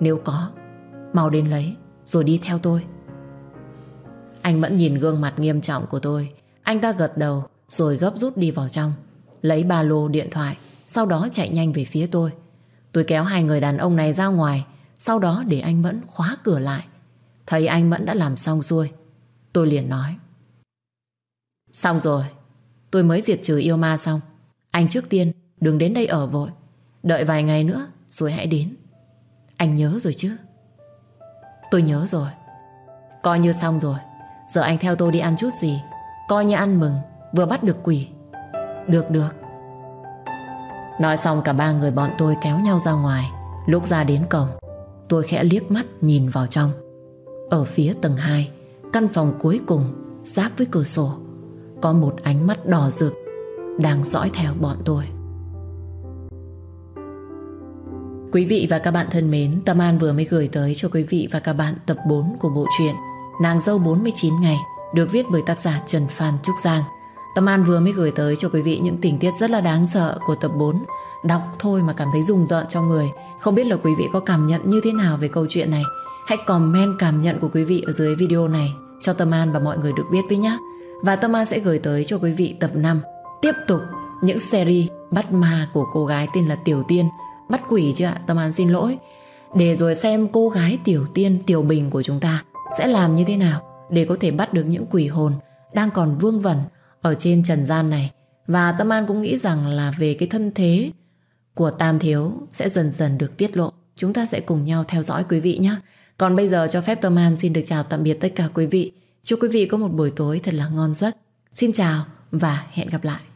Nếu có Mau đến lấy, Rồi đi theo tôi. Anh Mẫn nhìn gương mặt nghiêm trọng của tôi. Anh ta gật đầu, Rồi gấp rút đi vào trong. Lấy ba lô điện thoại, Sau đó chạy nhanh về phía tôi. Tôi kéo hai người đàn ông này ra ngoài, Sau đó để anh Mẫn khóa cửa lại. Thấy anh Mẫn đã làm xong xuôi, Tôi liền nói. Xong rồi, Tôi mới diệt trừ yêu ma xong. Anh trước tiên, đừng đến đây ở vội. Đợi vài ngày nữa, rồi hãy đến. Anh nhớ rồi chứ? Tôi nhớ rồi. Coi như xong rồi. Giờ anh theo tôi đi ăn chút gì. Coi như ăn mừng. Vừa bắt được quỷ. Được được. Nói xong cả ba người bọn tôi kéo nhau ra ngoài. Lúc ra đến cổng, Tôi khẽ liếc mắt nhìn vào trong. Ở phía tầng 2 Căn phòng cuối cùng, Giáp với cửa sổ, Có một ánh mắt đỏ rực Đang dõi theo bọn tôi. Quý vị và các bạn thân mến, Tâm An vừa mới gửi tới cho quý vị và các bạn Tập 4 của bộ truyện Nàng dâu 49 ngày, Được viết bởi tác giả Trần Phan Trúc Giang Tâm An vừa mới gửi tới cho quý vị những tình tiết rất là đáng sợ của tập 4. Đọc thôi mà cảm thấy rùng rợn trong người. Không biết là quý vị có cảm nhận như thế nào về câu chuyện này. Hãy comment cảm nhận của quý vị ở dưới video này cho Tâm An và mọi người được biết với nhé. Và Tâm An sẽ gửi tới cho quý vị tập 5. Tiếp tục, những series bắt ma của cô gái tên là Tiểu Tiên. Bắt quỷ chưa ạ? Tâm An xin lỗi. Để rồi xem cô gái Tiểu Tiên, Tiểu Bình của chúng ta sẽ làm như thế nào để có thể bắt được những quỷ hồn đang còn vương vẩn ở trên trần gian này. Và Tâm An cũng nghĩ rằng là về cái thân thế của Tam Thiếu sẽ dần dần được tiết lộ chúng ta sẽ cùng nhau theo dõi quý vị nhé. Còn bây giờ cho phép Tâm An xin được chào tạm biệt tất cả quý vị. Chúc quý vị có một buổi tối thật là ngon giấc. Xin chào và hẹn gặp lại.